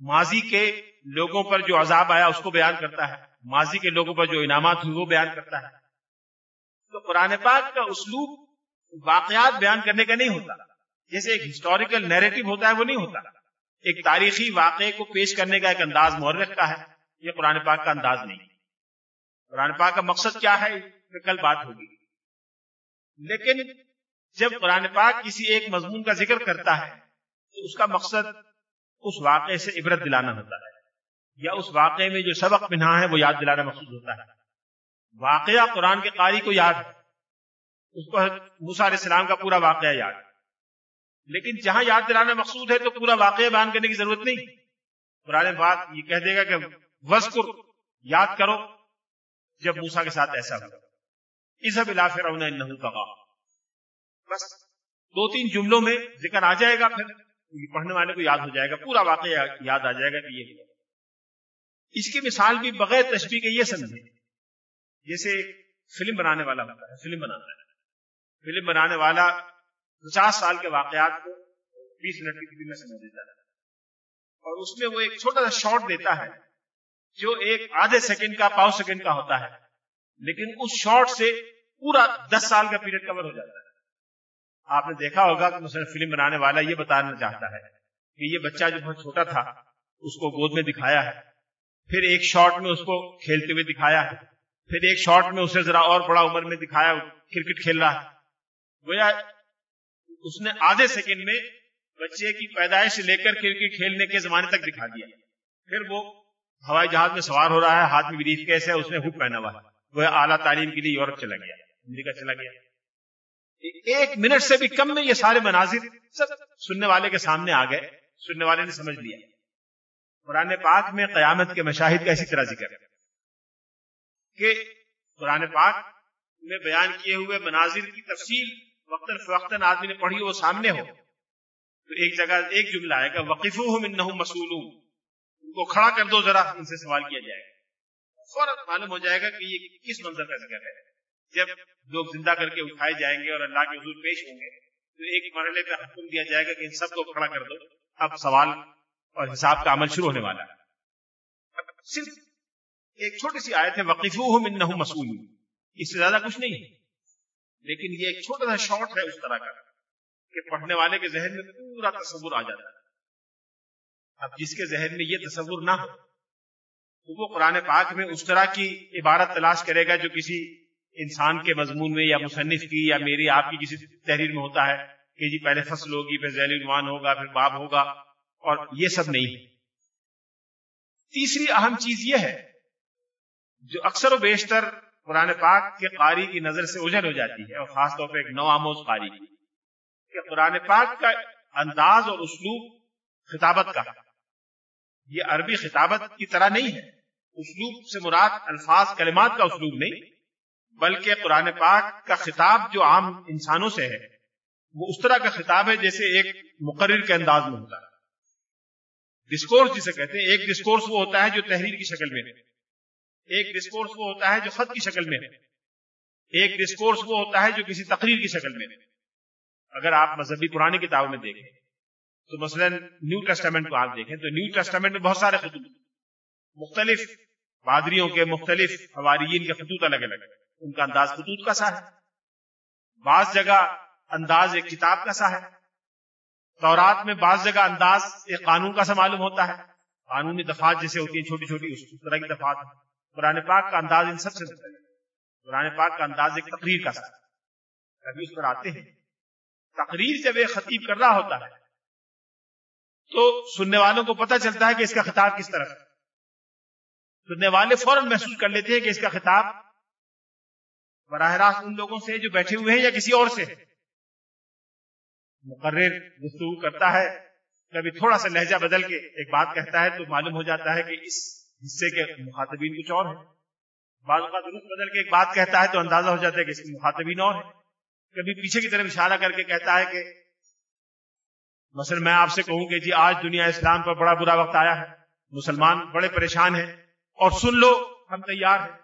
Speaker 1: ماضی کے لوگوں پر جو عذاب آیا اس کو بیان کرتا ہے، ماضی کے لوگوں پر جو انعامات ہوئے وہ بیان کرتا ہے۔ تو قرآن پاک کا اسلوب واقعات بیان کرنے کا نہیں ہوتا، جیسے ایک ہسٹوریکل نیریٹو ہوتا ہے وہ نہیں ہوتا۔ ایک تاریخی واقعے کو پیش کرنے کا ایک انداز محرک کا ہے، یہ قرآن پاک کا انداز نہیں۔ قرآن پاک کا مقصد کیا ہے کل بات ہوگی۔ لیکن جب قرآن پاک کسی ایک مضمون کا ذکر کرتا ہے، تو اس کا مقصد اس واقعے سے عبرت دلانا ہوتا ہے۔ یا اس واقعے میں جو سبق پنہا ہے، وہ یاد دلانا مقصود ہوتا ہے۔ واقعہ قرآن کے قاری کو یاد ہے۔ اس کو موسا علیہ السلام کا پورا واقعہ یاد ہے۔ لیکن جہاں یاد دلانا مقصود ہے تو پورا واقعہ بیان کرنے کی ضرورت نہیں۔ قرآن بات یہ کہہ دے گا کہ وزقر یاد کرو جب موسا کے ساتھ ایسا ہوا اس انہوں کا بس دو تین جملوں میں ذکر آ جائے گا پھر۔ پڑھنے والے کو یاد ہو جائے گا۔ پورا واقعہ یاد آ جائے گا کہ یہ اس کی مثال بھی بغیر تشبیح کے یہ سمجھے۔ جیسے فلم بنانے والا ہوتا ہے، فلم بناتا ہے۔ فلم بنانے والا پچاس سال کے واقعات کو بیس منٹ کی فلم میں سمجھ دیتا ہے۔ اور اس میں وہ ایک چھوٹا سا شارٹ دیتا ہے جو ایک آدھے سیکنڈ کا، پاؤ سیکنڈ کا ہوتا ہے۔ لیکن اس شارٹ سے پورا دس سال کا پیریڈ کور ہو جاتا ہے۔ آپ نے دیکھا ہوگا کہ مثلا فلم بنانے والا یہ بتانا چاہتا ہے کہ یہ بچہ جو بہت چھوٹا تھا، اس کو گود میں دکھایا ہے۔ پھر ایک شارٹ میں اس کو کھیلتے ہوئے دکھایا ہے۔ پھر ایک شارٹ میں اسے ذرا اور بڑا عمر میں دکھایا کرکٹ کھیل رہا ہے۔ گویا اس نے آدھے سیکنڈ میں بچے کی پیدائش سے لے کر کرکٹ کھیلنے کے زمانے تک دکھا دیا۔ پھر وہ ہوائی جہاز میں سوار ہو رہا ہے، ہاتھ میں بریف کیس ہے، اس نے ہوپ پہنا ہوا ہے۔ وہ اعلیٰ تعلیم کے لیے یورپ چلا گیا، امریکہ چلا گیا۔ ایک منٹ سے بھی کم میں یہ سارے مناظر سب سننے والے کے سامنے آ گئے، سننے والے نے سمجھ لیا۔ قرآن پاک میں قیامت کے مشاہد کا اسی طرح ذکر۔ ہے کہ قرآن پاک میں بیان کیے ہوئے مناظر کی تفصیل وقتاً فوقتاً آدمی نے پڑھی، وہ سامنے ہو۔ تو ایک جگہ ایک جملہ آئے گا وقف مسول ان کو کھڑا کر دو ذرا، ان سے سوال کیا جائے گا۔ فوراً معلوم ہو جائے گا کہ یہ کس منظر کا ذکر ہے۔ جب لوگ زندہ کر کے اٹھائے جائیں گے اور اللہ کے حضور پیش ہوں گے، تو ایک مرحلے پہ حکم دیا جائے گا کہ ان سب کو کھڑا کر دو۔ اب سوال اور حساب کا عمل شروع ہونے والا۔ ہے صرف ایک چھوٹی سی آیت ہے وقف مسئول اس سے زیادہ کچھ نہیں۔ ہے لیکن یہ ایک چھوٹا سا شارٹ ہے اس طرح کا کہ پڑھنے والے کے ذہن میں پورا تصور آ جاتا ہے۔ اب جس کے ذہن میں یہ تصور نہ ہو، تو وہ قرآن پاک میں اس طرح کی عبارت تلاش کرے گا جو کسی انسان کے مضمون میں یا مصنف کی یا میری، آپ کی کسی تحریر میں ہوتا ہے کہ جی پہلے فصل ہوگی، پھر ذیل عنوان ہوگا، پھر باب ہوگا، اور یہ سب نہیں۔ تیسری اہم چیز یہ ہے، جو اکثر و بیشتر قرآن پاک کے قاری کی نظر سے اجل ہو جاتی ہے اور خاص طور پہ ایک نو آموز قاری کی کہ قرآن پاک کا انداز اور اسلوب خطابت کا یہ عربی خطابت کی طرح نہیں ہے۔ اسلوب سے مراد الفاظ، کلمات کا اسلوب نہیں، بلکہ قرآن پاک کا خطاب جو عام انسانوں سے ہے، وہ اس طرح کا خطاب ہے جیسے ایک مقرر کے انداز میں ہوتا ہے۔ ڈسکورس جسے کہتے ہیں، ایک ڈسکورس وہ ہوتا ہے جو تحریر کی شکل میں ہے۔ ایک ڈسکورس وہ ہوتا ہے جو خط کی شکل میں، ایک ڈسکورس وہ ہوتا ہے جو کسی تقریر کی شکل میں۔ اگر آپ مذہبی پرانی کتابوں میں دیکھیں، تو مثلا نیو ٹیسٹامنٹ کو آپ دیکھیں، تو نیو ٹیسٹامنٹ میں بہت سارے خطوط مختلف پادریوں کے مختلف حواریین کے خطوط الگ الگ ان کا انداز خطوط کا سا ہے۔ بعض جگہ انداز ایک کتاب کا سا ہے۔ تورات میں بعض جگہ انداز ایک قانون کا سا معلوم ہوتا ہے۔ قانونی دفات جیسے ہوتی ہیں، چھوٹی چھوٹی، اس طرح کی دفات قرآن پاک کا انداز ان سب سے قرآن پاک کا انداز ایک تقریر کا سا کبھی اس پر آتے ہیں۔ تقریر جب ایک خطیب کر رہا ہوتا ہے، تو سننے والوں کو پتہ چلتا ہے کہ اس کا خطاب کس طرح سننے والے فوراً محسوس کر لیتے ہیں کہ اس کا خطاب براہ راست ان لوگوں سے جو بیٹھے ہوئے ہیں یا کسی اور سے مقرر گفتگو کرتا ہے، کبھی تھوڑا سا لہجہ بدل کے ایک بات کہتا ہے تو معلوم ہو جاتا ہے کہ اس حصے کے مخاطبین کچھ اور ہیں۔ بعض اوقات درست بدل کے ایک بات کہتا ہے تو اندازہ ہو جاتا ہے کہ اس کے مخاطبین اور ہیں۔ کبھی پیچھے کی طرف اشارہ کر کے کہتا ہے کہ مثلا میں آپ سے کہوں کہ جی آج دنیا اسلام پر بڑا برا وقت آیا ہے۔ مسلمان بڑے پریشان ہیں۔ اور سن لو، ہم تیار ہیں۔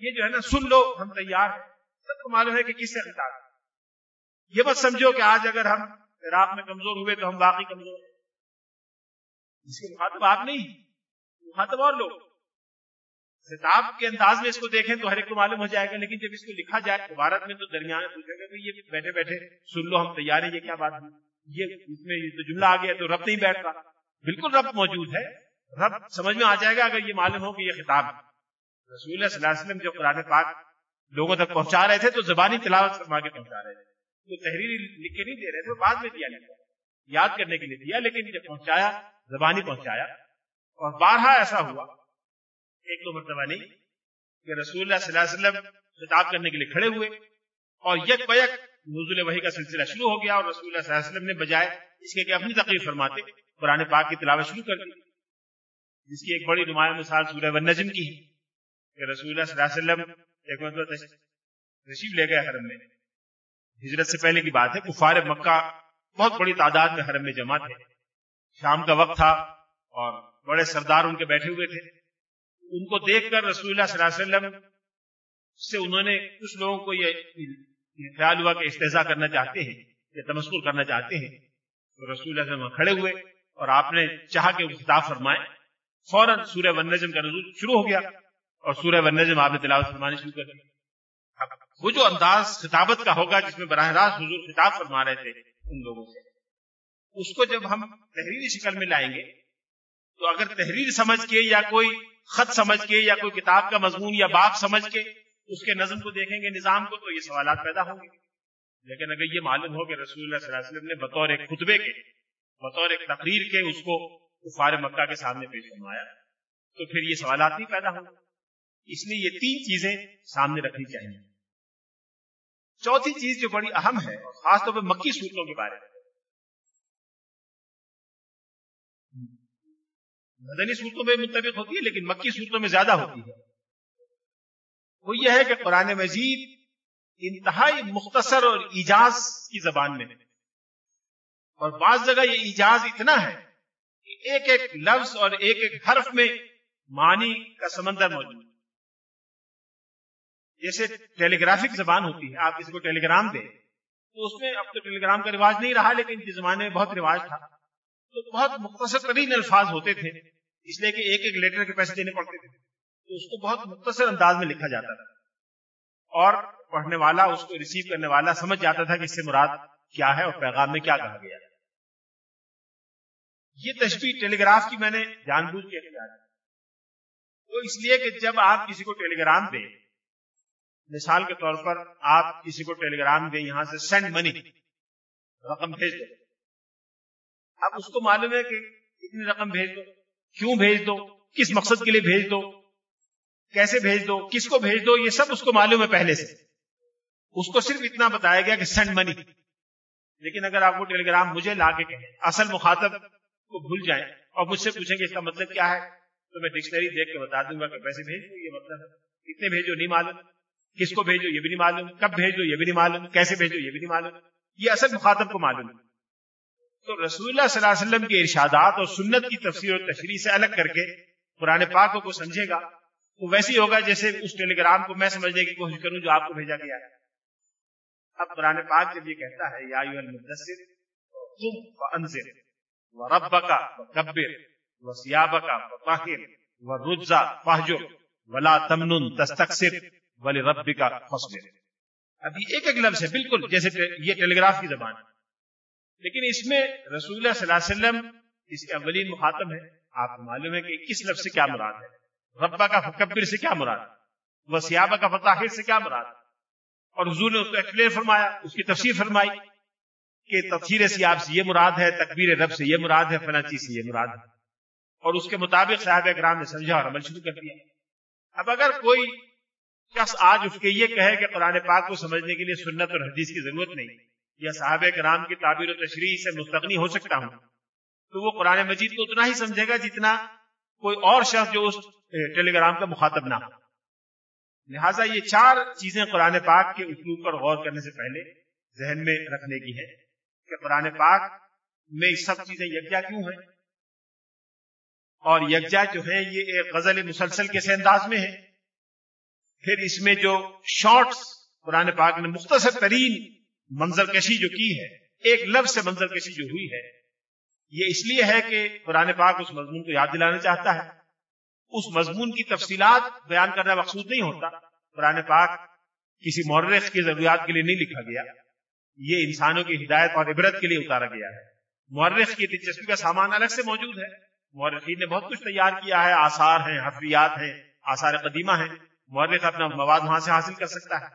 Speaker 1: یہ جو ہے نا، سن لو، ہم تیار ہیں۔ سب کو معلوم ہے کہ کس سے خطاب یہ مت سمجھو کہ آج اگر ہم عراق میں کمزور ہوئے تو ہم باقی کمزور ہیں۔ اس کے مخاطب آپ نہیں مخاطب اور لوگ۔ خطاب کے انداز میں اس کو دیکھیں تو ہر ایک کو معلوم ہو جائے گا، لیکن جب اس کو لکھا جائے عبارت میں تو درمیان پوچھے گا کہ یہ بیٹھے بیٹھے سن لو، ہم تیار ہیں، یہ کیا بات ہے؟ یہ اس میں یہ تو جملہ آ گیا تو رب نہیں بیٹھتا۔ بالکل رب موجود ہے۔ رب سمجھ میں آ جائے گا اگر یہ معلوم ہو کہ یہ خطاب رسول اللہ صلی اللہ علیہ وسلم جو قرآن پاک لوگوں تک پہنچا رہے تھے تو زبانی تلاوت فرما کے پہنچا رہے تھے۔ تو تحریری لکھ کے نہیں دے رہے تھے، بعد میں دیا لکھا۔ یاد کرنے کے لیے دیا، لیکن جب پہنچایا، زبانی پہنچایا اور بارہا ایسا ہوا ایک دو مرتبہ نہیں کہ رسول اللہ صلی اللہ علیہ وسلم خطاب کرنے کے لیے کھڑے ہوئے اور یک بیک نزول وحی کا سلسلہ شروع ہو گیا اور رسول اللہ صلی اللہ علیہ وسلم نے بجائے اس کے کہ اپنی تقریر فرماتے قرآن پاک کی تلاوت شروع کر دی۔ جس کی ایک بڑی نمایاں مثال سورہ والنجم کی ہے کہ رسول اللہ صلی اللہ علیہ وسلم ایک مرتبہ تشریف لے گئے حرم میں۔ ہجرت سے پہلے کی بات ہے، کفار مکہ بہت بڑی تعداد میں حرم میں جمع تھے شام کا وقت تھا اور بڑے سردار ان کے بیٹھے ہوئے تھے۔ ان کو دیکھ کر رسول اللہ صلی اللہ علیہ وسلم سے انہوں نے کچھ لوگوں کو یہ خیال ہوا کہ استحصا کرنا چاہتے ہیں یا تمسکر کرنا چاہتے ہیں۔ تو رسول اللہ علیہ وسلم کھڑے ہوئے اور آپ نے چاہا کہ وہ خطاب فرمائے۔ فوراً سورہ ونجم کا نزول شروع ہو گیا اور سورہ ونجم آپ نے تلاوت فرمانے شروع کر دی۔ وہ جو انداز خطابت کا ہوگا جس میں براہ راست حضور خطاب فرما رہے تھے ان لوگوں سے، اس کو جب ہم تحریری شکل میں لائیں گے تو اگر تحریر سمجھ کے یا کوئی خط سمجھ کے یا کوئی کتاب کا مضمون یا باپ سمجھ کے اس کے نظم کو دیکھیں گے نظام کو، تو یہ سوالات پیدا ہوں گے۔ لیکن اگر یہ معلوم ہو کہ رسول اللہ صلی اللہ علیہ وسلم نے بطور ایک خطبے کے، بطور ایک تقریر کے اس کو کفار مکہ کے سامنے پیش فرمایا، تو پھر یہ سوالات نہیں پیدا ہوں اس لیے یہ تین چیزیں سامنے رکھنی چاہیے۔ چوتھی چیز جو بڑی اہم ہے خاص طور پہ مکی صورتوں کے بارے میں مدنی صورتوں میں متفق ہوتی ہے، لیکن مکی صورتوں میں زیادہ ہوتی ہے۔ وہ یہ ہے کہ قرآن مجید انتہائی مختصر اور ایجاز کی زبان میں اور بعض جگہ یہ ایجاز اتنا ہے کہ ایک ایک لفظ اور ایک ایک حرف میں معنی کا سمندر موجود جیسے ٹیلی گرافک زبان ہوتی ہے، آپ کسی کو ٹیلی گرام دیں تو اس میں اب تو ٹیلی گرام کا رواج نہیں رہا، لیکن جس زمانے میں بہت رواج تھا۔ تو بہت مختصر ترین الفاظ ہوتے تھے، اس لیے کہ ایک ایک لیٹر کے پیسے دینے پڑتے تھے۔ تو اس کو بہت مختصر انداز میں لکھا جاتا تھا۔ اور پڑھنے والا، اس کو ریسیو کرنے والا سمجھ جاتا تھا کہ اس سے مراد کیا ہے اور پیغام میں کیا کہا گیا ہے۔ یہ تشبیح ٹیلی گراف کی میں نے جان بوجھ کے اختیار تو اس لیے کہ جب آپ کسی کو ٹیلی گرام دیں، مثال کے طور پر آپ کسی کو ٹیلی گرام دیں، یہاں سے سینڈ منی، رقم بھیج دو اب اس کو معلوم ہے کہ اتنی رقم بھیج دو۔ کیوں بھیج دو؟ کس مقصد کے لیے بھیج دو؟ کیسے بھیج دو؟ کس کو بھیج دو؟ یہ سب اس کو معلوم ہے پہلے سے۔ اس کو صرف اتنا بتایا گیا کہ سینڈ منی لیکن اگر آپ کو ٹیلی گرام مجھے لا کے اصل مخاطب کو بھول جائیں اور مجھ سے پوچھیں گے اس کا مطلب کیا ہے، تو میں ڈکشنری دیکھ کے بتا دوں گا کہ پیسے بھیج دو یہ مطلب ہے۔ کتنے بھیجو نہیں معلوم۔ کس کو بھیجو؟ یہ بھی نہیں معلوم۔ کب بھیجو؟ یہ بھی نہیں معلوم۔ کیسے بھیجو؟ یہ بھی نہیں معلوم۔ یہ اصل مخاطب کو معلوم ہے۔ تو رسول اللہ صلی اللہ علیہ وسلم کے ارشادات اور سنت کی تفسیر اور تشریح سے الگ کر کے قرآن پاک کو سمجھے گا، تو ویسے ہی ہوگا جیسے اس ٹیلی گرام کو میں سمجھنے کی کوشش کروں جو آپ کو بھیجا گیا ہے۔ اب قرآن پاک جب یہ کہتا ہے، یا المدثر تم انزر وربک، وکبر وسیابک وطاہر ورجزا فہجر ولا تمنن، تستکثر، ولربک فصبر ابھی ایک ایک لفظ ہے، بالکل جیسے یہ ٹیلی گراف کی زبان ہے۔ لیکن اس میں رسول اللہ صلی اللہ علیہ وسلم اس کے اولین مخاطب ہے آپ کو معلوم ہے کہ کس لفظ سے کیا مراد ہے؟ ربا کا فکبر سے کیا مراد؟ وہ سیابہ کا فتاخر سے کیا مراد؟ اور حضور نے اس کو ایکسپلین فرمایا، اس کی تفسیر فرمائی کہ تفسیر سیاب سے یہ مراد ہے، تکبیر رب سے یہ مراد ہے، فلاں چیز سے یہ مراد ہے۔ اور اس کے مطابق صاحب اکرام نے سمجھا اور عمل شروع کر دیا۔ اب اگر کوئی شخص آج اس کے یہ کہے کہ قرآن پاک کو سمجھنے کے لیے سنت اور حدیث کی ضرورت نہیں یا صحابہ کرام کی تعبیر و تشریح سے مستغنی ہو سکتا ہوں۔ تو وہ قرآن مجید کو اتنا ہی سمجھے گا جتنا کوئی اور شخص جو اس ٹیلی گرام کا مخاطب نہ ہو۔ لہٰذا یہ چار چیزیں قرآن پاک کے اسلوب پر غور کرنے سے پہلے ذہن میں رکھنے کی ہے کہ قرآن پاک میں سب چیزیں یکجا کیوں ہیں؟ اور یکجا جو ہے یہ ایک غزل مسلسل کے سے انداز میں ہے پھر اس میں جو شارٹس قرآن پاک نے مختصر ترین منظر کشی جو کی ہے، ایک لفظ سے منظر کشی جو ہوئی ہے، یہ اس لیے ہے کہ قرآن پاک اس مضمون کو یاد دلانا چاہتا ہے۔ اس مضمون کی تفصیلات بیان کرنا مقصود نہیں ہوتا۔ قرآن پاک کسی مورخ کی ضروریات کے لیے نہیں لکھا گیا۔ یہ انسانوں کی ہدایت اور عبرت کے لیے اتارا گیا ہے۔ مورخ کی دلچسپی کا سامان الگ سے موجود ہے۔ مورخین نے بہت کچھ تیار کیا ہے۔ آثار ہیں حفریات ہیں، آثار قدیمہ ہیں۔ مورخ اپنا مواد وہاں سے حاصل کر سکتا ہے۔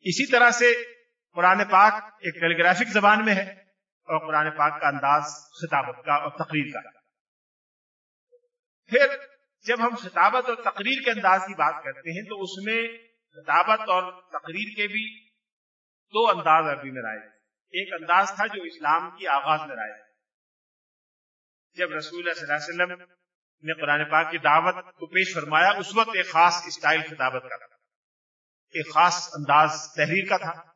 Speaker 1: اسی طرح سے قرآن پاک ایک کیلیگرافک زبان میں ہے اور قرآن پاک کا انداز خطابت کا اور تقریر کا۔ پھر جب ہم خطابت اور تقریر کے انداز کی بات کرتے ہیں تو اس میں خطابت اور تقریر کے بھی دو انداز عربی میں رائے۔ ایک انداز تھا جو اسلام کی آغاز میں رائے۔ جب رسول اللہ صلی اللہ علیہ وسلم نے قرآن پاک کی دعوت کو پیش فرمایا، اس وقت ایک خاص اسٹائل خطابت کا تھا۔ ایک خاص انداز تحریر کا تھا۔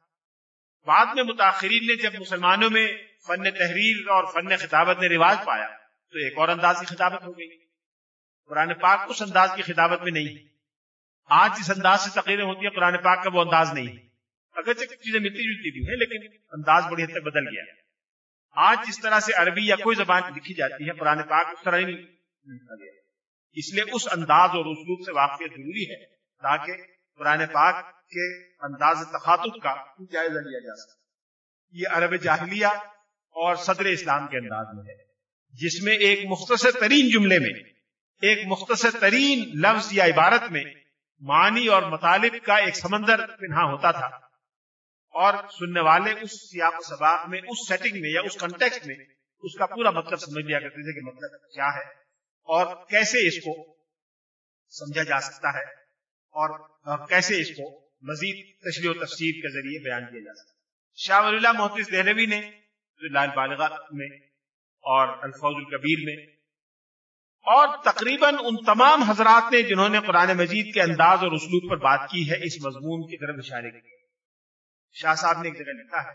Speaker 1: بعد میں متاثرین نے جب مسلمانوں میں فن تحریر اور فن خطابت نے رواج پایا، تو ایک اور انداز کی خطابت ہو گئی۔ قرآن پاک اس انداز کی خطابت میں نہیں۔ آج جس انداز سے تقریریں ہوتی ہیں قرآن پاک کا وہ انداز نہیں۔ ہے اگرچہ چیزیں ملتی جلتی بھی ہیں، لیکن انداز بڑی حد تک بدل گیا۔ آج جس طرح سے عربی یا کوئی زبان لکھی جاتی ہے، قرآن پاک اس طرح نہیں لکھا گیا۔ اس لیے اس انداز اور اسلوب سے واقع ضروری ہے تاکہ قرآن پاک کے انداز تخاطب کا جائزہ لیا جا سکے یہ عرب جاہلیہ اور صدر اسلام کے انداز میں ہے۔ جس میں ایک مختصر ترین جملے میں، ایک مختصر ترین لفظ یا عبارت میں معنی اور مطالب کا ایک سمندر پنہا ہوتا تھا۔ اور سننے والے اس سیاق و سباق میں، اس سیٹنگ میں یا اس کنٹیکس میں اس کا پورا مطلب سمجھ لیا کرتے تھے کہ مطلب کیا ہے اور کیسے اس کو سمجھا جا سکتا ہے۔ اور کیسے اس کو مزید تشریح و تفسیر کے ذریعے بیان کیا جا سکتا شاہ ولی اللہ محفظ دہلوی نے لال بالغ میں اور الفوظ القبیر میں، اور تقریباً ان تمام حضرات نے جنہوں نے قرآن مجید کے انداز اور اسلوب پر بات کی ہے، اس مضمون کی طرف اشارے کی شاہ صاحب نے ایک جگہ لکھا ہے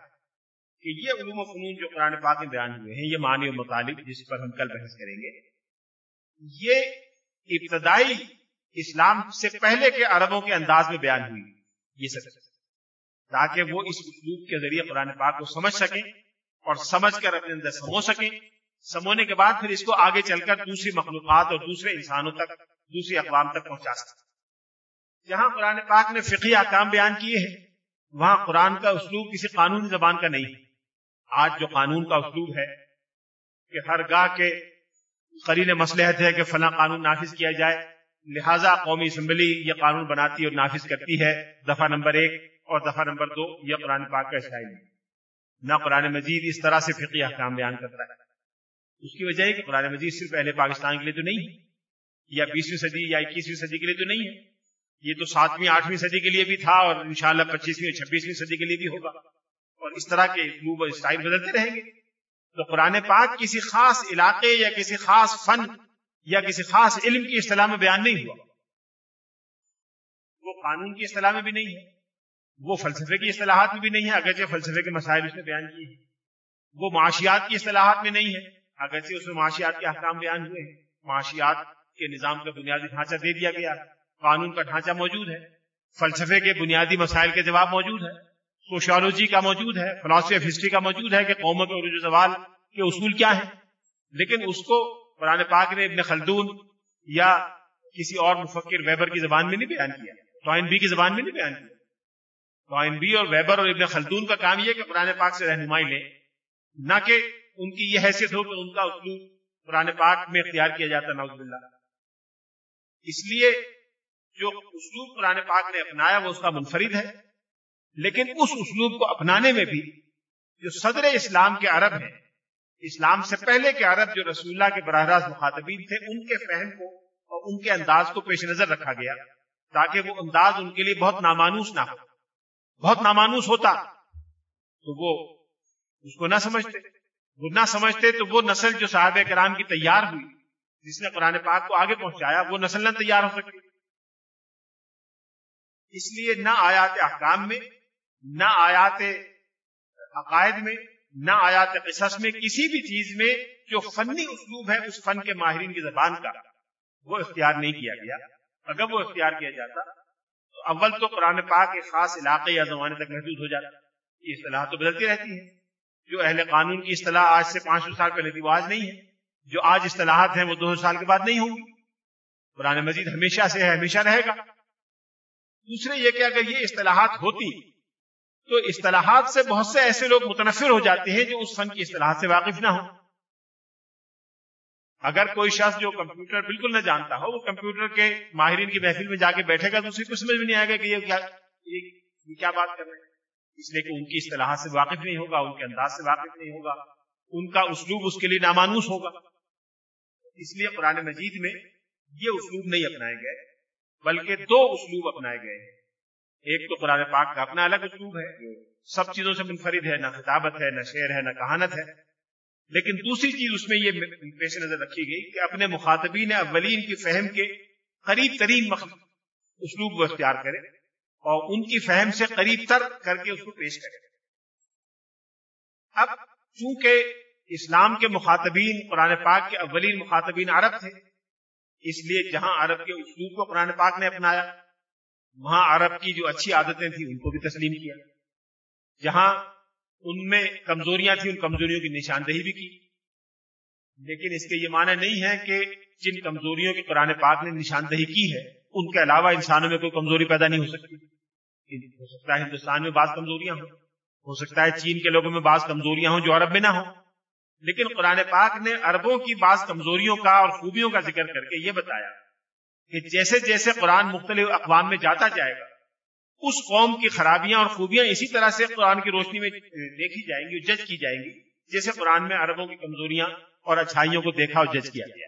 Speaker 1: کہ یہ علوم و فنون جو قرآن پاک میں بیان ہوئے ہیں، یہ معنی و مطالب جس پر ہم کل بحث کریں گے، یہ ابتدائی اسلام سے پہلے کے عربوں کے انداز میں بیان ہوئی۔ یہ سب تاکہ وہ اس اسلوب کے ذریعے قرآن پاک کو سمجھ سکیں اور سمجھ کر اپنے اندر سمو سکیں۔ سمونے کے بعد پھر اس کو آگے چل کر دوسری مخلوقات اور دوسرے انسانوں تک، دوسری اقوام تک پہنچا سکیں۔ جہاں قرآن پاک نے فقی احکام بیان کیے ہیں، وہاں قرآن کا اسلوب کسی قانونی زبان کا نہیں۔ آج جو قانون کا اسلوب ہے کہ ہر گاہ کے قرین مسلحت ہے کہ فلاں قانون نافذ کیا جائے لہذا قومی اسمبلی یہ قانون بناتی اور نافذ کرتی ہے۔ دفعہ نمبر ایک اور دفعہ نمبر دو یہ قرآن پاک کا اسٹائل ہے۔ نہ قرآن مجید اس طرح سے فقی احکام بیان کرتا ہے۔ اس کی وجہ ہے کہ قرآن مجید صرف اہل پاکستان کے لیے تو نہیں ہے، یا بیسویں صدی یا اکیسویں صدی کے لیے تو نہیں ہے۔ یہ تو ساتویں، آٹھویں صدی کے لیے بھی تھا اور انشاءاللہ پچیسویں چھبیسویں صدی کے لیے بھی ہوگا۔ اور اس طرح کے اور اسٹائل بدلتے رہیں گے۔ تو قرآن پاک کسی خاص علاقے یا کسی خاص فن یا کسی خاص علم کی اصطلاح میں بیان نہیں ہوا۔ وہ قانون کی اصطلاح میں بھی نہیں ہے، وہ فلسفے کی اصطلاحات میں بھی نہیں ہے، اگرچہ فلسفے کے مسائل اس نے بیان کیے ہیں۔ وہ معاشیات کی اصطلاحات میں نہیں ہے، اگرچہ اس میں معاشیات کے احکام بیان ہوئے ہیں۔ معاشیات کے نظام کا بنیادی ڈھانچہ دے دیا گیا، قانون کا ڈھانچہ موجود ہے، فلسفے کے بنیادی مسائل کے جواب موجود ہے سوشالوجی کا موجود ہے، فلاسفی آف ہسٹری کا موجود ہے کہ قوموں کے عروج سوال کے اصول کیا ہیں۔ لیکن اس کو قرآن پاک نے ابن خلدون یا کسی اور مفکر ویبر کی زبان میں نہیں بیان کیا؟ ٹوائن بی کی زبان میں نہیں بیان کیا؟ ٹوائن بی اور ویبر اور ابن خلدون کا کام یہ کہ قرآن پاک سے رہنمائی لیں۔ نہ کہ ان کی یہ حیثیت ہو کہ ان کا اسلوب قرآن پاک میں اختیار کیا جاتا نوز باللہ۔ اس لیے جو اسلوب قرآن پاک نے اپنایا وہ اس کا منفرد ہے۔ لیکن اس اسلوب کو اپنانے میں بھی جو صدر اسلام کے عرب ہیں اسلام سے پہلے کے عرب جو رسول اللہ کے براہ راست مخاطبین تھے، ان کے فہم کو اور ان کے انداز کو پیش نظر رکھا گیا تاکہ وہ انداز ان کے لیے بہت نامانوس نہ ہو۔ بہت نامانوس ہوتا تو وہ اس کو نہ سمجھتے۔ وہ نہ سمجھتے تو وہ نسل جو صحابہ کرام کی تیار ہوئی، جس نے قرآن پاک کو آگے پہنچایا، وہ نسل نہ تیار ہو سکتی اس لیے نہ آیات احکام میں، نہ آیات عقائد میں نہ آیات قصص میں، کسی بھی چیز میں جو فنی اسلوب ہے، اس فن کے ماہرین کی زبان کا، وہ اختیار نہیں کیا گیا۔ اگر وہ اختیار کیا جاتا، تو اول تو قرآن پاک ایک خاص علاقے یا زمانے تک محدود ہو جاتا۔ یہ اصطلاح تو بدلتی رہتی ہے جو اہل قانون کی اصطلاح آج سے پانچ سو سال پہلے تھی وہ آج نہیں ہے، جو آج اصطلاحات ہیں، وہ دو سو سال کے بعد نہیں ہوں گی۔ قرآن مجید ہمیشہ سے ہے، ہمیشہ رہے گا۔ دوسرے یہ کہ اگر یہ اصطلاحات ہوتی تو اصطلاحات سے بہت سے ایسے لوگ متنفر ہو جاتے ہیں جو اس فن کی اصطلاحات سے واقف نہ ہو اگر کوئی شخص جو کمپیوٹر بالکل نہ جانتا ہو، وہ کمپیوٹر کے ماہرین کی محفل میں جا کے بیٹھے گا تو اسے کچھ سمجھ میں نہیں آئے گا کہ یہ کیا یہ کیا بات کر رہے ہیں۔ اس لیے کہ ان کی اصطلاحات سے واقف نہیں ہوگا، ان کے انداز سے واقف نہیں ہوگا، ان کا اسلوب اس کے لیے نامانوس ہوگا۔ اس لیے قرآن مجید میں یہ اسلوب نہیں اپنائے گئے، بلکہ دو اسلوب اپنائے گئے ہیں۔ ایک تو قرآن پاک کا اپنا الگ اسلوب ہے، سب چیزوں سے منفرد ہے، نہ خطابت ہے، نہ شعر ہے، نہ کہانت ہے۔ لیکن دوسری چیز اس میں یہ پیش نظر رکھی گئی کہ اپنے مخاطبین اولین کی فہم کے قریب ترین اسلوب کو اختیار کرے اور ان کی فہم سے قریب تر کر کے اس کو پیش کرے۔ اب چونکہ اسلام کے مخاطبین قرآن پاک کے اولین مخاطبین عرب تھے، اس لیے جہاں عرب کے اسلوب کو قرآن پاک نے اپنایا وہاں عرب کی جو اچھی عادتیں تھیں، ان کو بھی تسلیم کیا۔ جہاں ان میں کمزوریاں تھیں، ان کمزوریوں کی نشاندہی بھی کی۔ لیکن اس کے یہ معنی نہیں ہے کہ جن کمزوریوں کی قرآن پاک نے نشاندہی کی ہے، ان کے علاوہ انسانوں میں کوئی کمزوری پیدا نہیں ہو سکتی۔ ہو سکتا ہے ہندوستان میں بعض کمزوریاں ہوں۔ ہو سکتا ہے چین کے لوگوں میں بعض کمزوریاں ہوں جو عرب میں نہ ہوں۔ لیکن قرآن پاک نے عربوں کی بعض کمزوریوں کا اور خوبیوں کا ذکر کر کے یہ بتایا کہ جیسے جیسے قرآن مختلف اقوام میں جاتا جائے گا، اس قوم کی خرابیاں اور خوبیاں اسی طرح سے قرآن کی روشنی میں دیکھی جائیں گی جج کی جائیں گی، جیسے قرآن میں عربوں کی کمزوریاں اور اچھائیوں کو دیکھا اور جج کیا گیا۔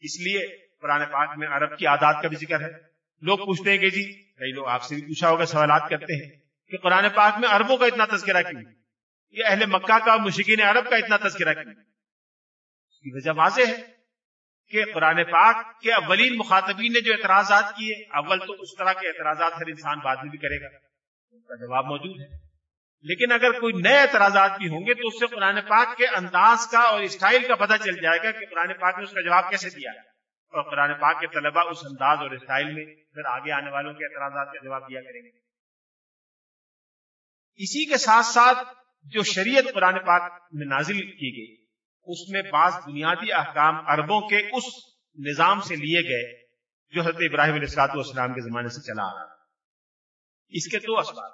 Speaker 1: اس لیے قرآن پاک میں عرب کی عادات کا بھی ذکر ہے۔ لوگ پوچھتے ہیں کہ جی کئی لوگ آپ سے بھی پوچھا ہوگا، سوالات کرتے ہیں کہ قرآن پاک میں عربوں کا اتنا تذکرہ کیوں؟ یہ اہل مکہ کا مشکین عرب کا اتنا تذکرہ کیوں؟ اس کی وجہ واضح ہے۔ کہ قرآن پاک کے اولین مخاطبین نے جو اعتراضات کیے، اول تو اس طرح کے اعتراضات ہر انسان بعد میں بھی کرے گا، اس کا جواب موجود ہے۔ لیکن اگر کوئی نئے اعتراضات بھی ہوں گے تو اس سے قرآن پاک کے انداز کا اور اسٹائل کا پتہ چل جائے گا کہ قرآن پاک نے اس کا جواب کیسے دیا۔ اور قرآن پاک کے طلبہ اس انداز اور اسٹائل میں پھر آگے آنے والوں کے اعتراضات کا جواب دیا کریں گے۔ اسی کے ساتھ ساتھ جو شریعت قرآن پاک میں نازل کی گئی اس میں بعض بنیادی احکام عربوں کے اس نظام سے لیے گئے جو حضرت ابراہیم علیہ السلاط والسلام کے زمانے سے چلا آ رہا اس کے دو اسباب۔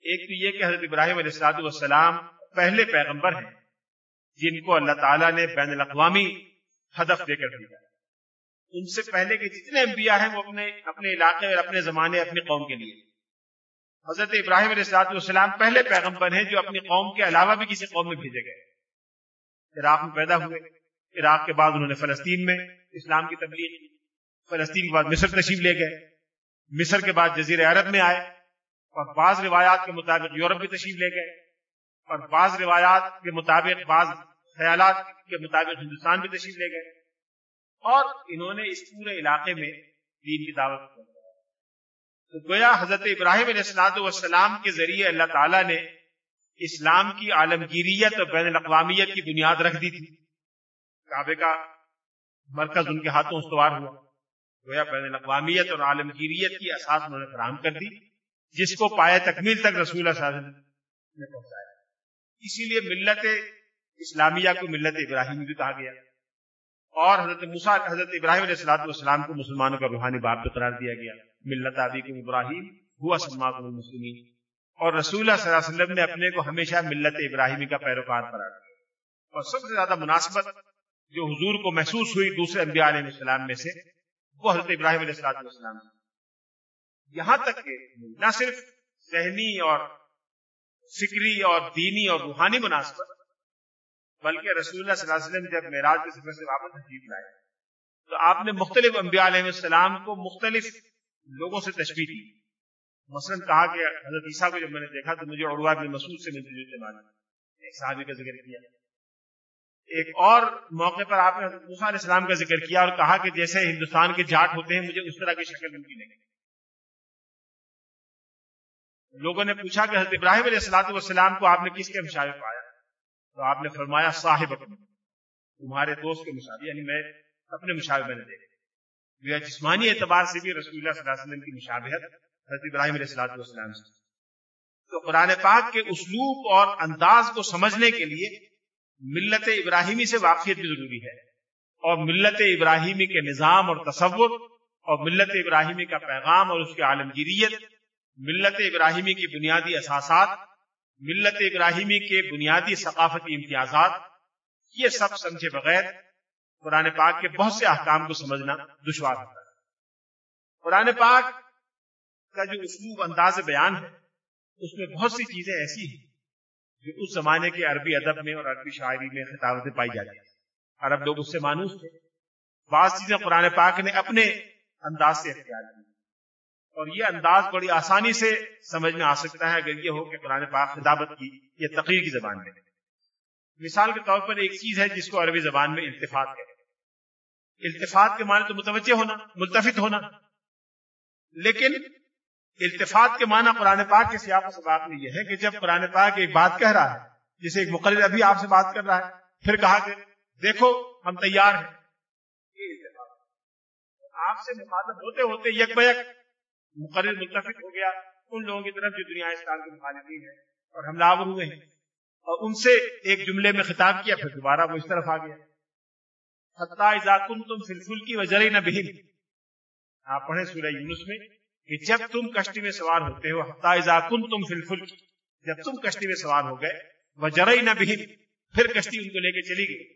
Speaker 1: ایک تو یہ کہ حضرت ابراہیم علیہ السلاط والسلام پہلے پیغمبر ہیں، جن کو اللہ تعالیٰ نے بین الاقوامی ہدف دے کر دیا۔ ان سے پہلے کے جتنے انبیاء ہیں، وہ اپنے اپنے علاقے اور اپنے زمانے، اپنی قوم کے لیے۔ حضرت ابراہیم علیہ السلاط والسلام پہلے پیغمبر ہیں جو اپنی قوم کے علاوہ بھی کسی قوم میں بھیجے گئے۔ عراق میں پیدا ہوئے۔ عراق کے بعد انہوں نے فلسطین میں اسلام کی تبلیغ کی۔ فلسطین کے بعد مصر تشریف لے گئے۔ مصر کے بعد جزیر عرب میں آئے۔ اور بعض روایات کے مطابق یورپ بھی تشریف لے گئے۔ اور بعض روایات کے مطابق بعض خیالات کے مطابق ہندوستان بھی تشریف لے گئے۔ اور انہوں نے اس پورے علاقے میں دین کی دعوت تو گویا حضرت ابراہیم علیہ السلاط والسلام کے ذریعے اللہ تعالیٰ نے اسلام کی عالمگیریت اور بین الاقوامیت کی بنیاد رکھ دی تھی۔ کعبے کا مرکز ان کے ہاتھوں استوار ہوا۔ گویا بین الاقوامیت اور عالمگیریت کی اساس انہوں نے فراہم کر دی، جس کو پائے تکمیل تک رسول اللہ صلی اللہ علیہ وسلم نے پہنچایا۔ اسی لیے ملت اسلامیہ کو ملت ابراہیم بھی کہا گیا۔ اور حضرت مسا حضرت ابراہیم علیہ السلاط والسلام کو مسلمانوں کا روحانی باپ قرار دیا گیا۔ ملت آبی کو ابراہیم، ہوا سلمان المسلمین۔ اور رسول اللہ صلی اللہ علیہ وسلم نے اپنے کو ہمیشہ ملت ابراہیمی کا پیروکار قرار دیا اور سب سے زیادہ مناسبت جو حضور کو محسوس ہوئی دوسرے انبیاء علیہ السلام میں سے، وہ حضرت ابراہیم علیہ السلام یہاں تک کہ نہ صرف ذہنی اور فکری اور دینی اور روحانی مناسبت، بلکہ رسول اللہ صلی اللہ علیہ وسلم جب معراج کے سفر سے واپس تشریف لائے، تو آپ نے مختلف انبیاء علیہ السلام کو مختلف لوگوں سے تشبیح کی۔ مثلا کہا کہ حضرت عیسیٰ کو جب میں نے دیکھا تو مجھے عروہ بن مسعود سے ملتے جلتے مانا۔ ایک صحابی کا ذکر کیا۔ ایک اور موقع پر آپ نے حضرت موسیٰ علیہ السلام کا ذکر کیا اور کہا کہ جیسے ہندوستان کے جاٹ ہوتے ہیں، مجھے اس طرح کی شکل ملتی نہیں۔ لوگوں نے پوچھا کہ حضرت ابراہیم علیہ السلاط والسلام کو آپ نے کس کے مشابہ پایا؟ تو آپ نے فرمایا صاحب تمہارے دوست کے مشابہ یعنی میں اپنے مشابہ میں نے دیکھا جسمانی اعتبار سے بھی رسول اللہ صلی اللہ علیہ وسلم کی مشابہت حضرت ابراہیم علیہ السلاط والسلام سے۔ تو قرآن پاک کے اسلوب اور انداز کو سمجھنے کے لیے ملت ابراہیمی سے واقفیت بھی ضروری ہے۔ اور ملت ابراہیمی کے نظام اور تصور اور ملت ابراہیمی کا پیغام اور اس کی عالمگیریت، ملت ابراہیمی کی بنیادی اثاثات ملت ابراہیمی کے بنیادی ثقافتی امتیازات، یہ سب سمجھے بغیر قرآن پاک کے بہت سے احکام کو سمجھنا دشوار ہوتا ہے۔ قرآن پاک کا جو اسلوب انداز بیان ہے، اس میں بہت سی چیزیں ایسی ہیں جو اس زمانے کے عربی ادب میں اور عربی شاعری میں خطابتیں پائی جاتی ہیں۔ عرب لوگ اس سے مانوس تھے۔ بعض چیزیں قرآن پاک نے اپنے انداز سے اختیار کی۔ اور یہ انداز بڑی آسانی سے سمجھ میں آ سکتا ہے اگر یہ ہو کہ قرآن پاک خطابت کی یہ تقریر کی زبان میں۔ مثال کے طور پر ایک چیز ہے جس کو عربی زبان میں التفات ہے التفات کے معنی تو متوجہ ہونا، ملتفت ہونا۔ لیکن التفات کے معنی قرآن پاک کے سیاق و سباق میں یہ ہے کہ جب قرآن پاک ایک بات کہہ رہا ہے، جسے ایک مقرر ابھی آپ سے بات کر رہا ہے، پھر کہا کہ دیکھو، ہم تیار ہیں۔ آپ سے مخاطب ہوتے ہوتے یک بیک مقرر متفق ہو گیا۔ ان لوگوں کی طرف جو دنیا اسلام کے مخالفین ہیں اور ہم لاور ہوئے ہیں۔ اور ان سے ایک جملے میں خطاب کیا، پھر دوبارہ وہ اس طرف آ گیا۔ تم فلفل کی وجہ نہ بہن آپ پڑھیں سورہ یونس میں۔ کہ جب تم کشتی میں سوار ہوتے ہو حتاکن تم فلفل جب تم کشتی میں سوار ہو گئے وجہ نہ بہن، پھر کشتی ان کو لے کے چلی گئی۔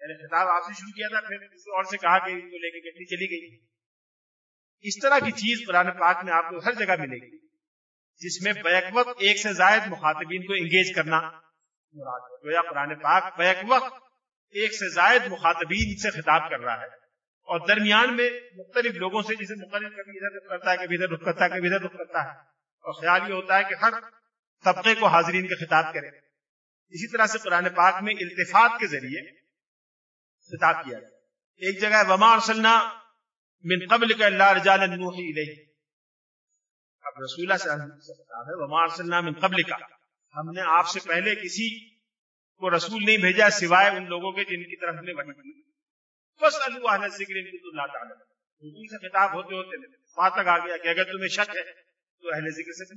Speaker 1: یعنی خطاب آپ سے شروع کیا تھا، پھر کسی اور سے کہا کہ ان کو لے کے کشتی چلی گئی۔ اس طرح کی چیز قرآن پاک میں آپ کو ہر جگہ ملے گی، جس میں بیک وقت ایک سے زائد مخاطبین کو انگیج کرنا گویا قرآن پاک بیک وقت ایک سے زائد مخاطبین سے خطاب کر رہا ہے۔ اور درمیان میں مختلف لوگوں سے جسے مختلف کبھی ادھر رخ کرتا ہے، کبھی ادھر رخ کرتا ہے، کبھی ادھر رخ کرتا ہے۔ اور خیال یہ ہوتا ہے کہ ہر طبقے کو حاضرین کا خطاب کرے اسی طرح سے قرآن پاک میں التفاق کے ذریعے خطاب کیا گیا۔ ایک جگہ وما ارسلنا من قبل کا اللہ رجال نوحی الیہ اب رسول اللہ صلی اللہ علیہ وسلم ہے، وما ارسلنا من قبل کا ہم نے آپ سے پہلے کسی کو رسول نہیں بھیجا سوائے ان لوگوں کے جن کی طرف نے وحی کی۔ بس اللہ ذکر ان اللہ تعالی حضور سے خطاب ہوتے ہوتے وہاں تک آ گیا کہ اگر تمہیں شک ہے، تو اہل ذکر سے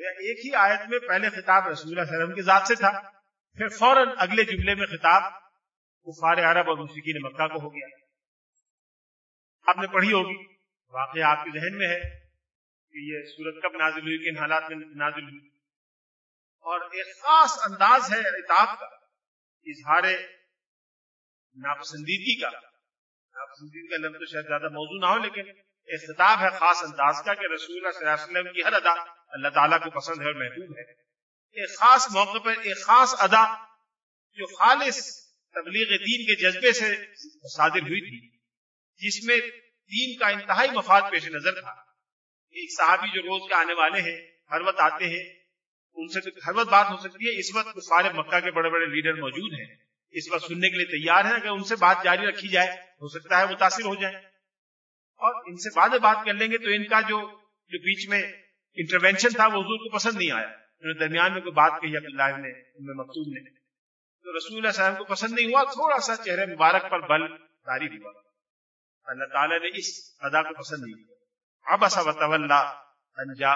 Speaker 1: ایک ہی آیت میں پہلے خطاب رسول اللہ علیہ وسلم کی ذات سے تھا، پھر فوراً اگلے جملے میں خطاب کفار عرب اور مشرقین مکہ کو ہو گیا۔ آپ نے پڑھی ہوگی، واقعہ آپ کے ذہن میں ہے کہ یہ سورت کب نازل ہوئی، کن حالات میں نازل ہوئی۔ اور ایک خاص انداز ہے اتاب کا، اظہار ناپسندیدگی کا۔ ناپسندیدگی کا لفظ تو شاید زیادہ موضوع نہ ہو، لیکن ایک خطاب ہے خاص انداز کا کہ رسول اللہ صلی اللہ علیہ وسلم کی ہر ادا اللہ تعالیٰ کو پسند ہے اور محبوب ہے۔ ایک خاص موقع پر ایک خاص ادا جو خالص تبلیغ دین کے جذبے سے صادر ہوئی تھی، جس میں دین کا انتہائی مفاد پیش نظر تھا۔ ایک صحابی جو روز کے آنے والے ہیں ہر وقت آتے ہیں، ان سے تو ہر وقت بات ہو سکتی ہے، اس وقت سارے مکہ کے بڑے بڑے لیڈر موجود ہیں۔ اس وقت سننے کے لیے تیار ہیں اگر ان سے بات جاری رکھی جائے، ہو سکتا ہے متاثر ہو جائے اور ان سے بعد بات کر لیں گے تو ان کا جو جو بیچ میں انٹروینشن تھا، وہ حضور کو پسند نہیں آیا۔ انہوں نے درمیان میں کوئی بات کہی عبداللہ نے ان میں مقصود نے۔ تو رسول اللہ صاحب کو پسند نہیں ہوا، تھوڑا سا چہرے مبارک پر بل تاری ہوا۔ اللہ تعالیٰ نے اس ادا کو پسند نہیں کیا۔ یعنی اب اصا انجا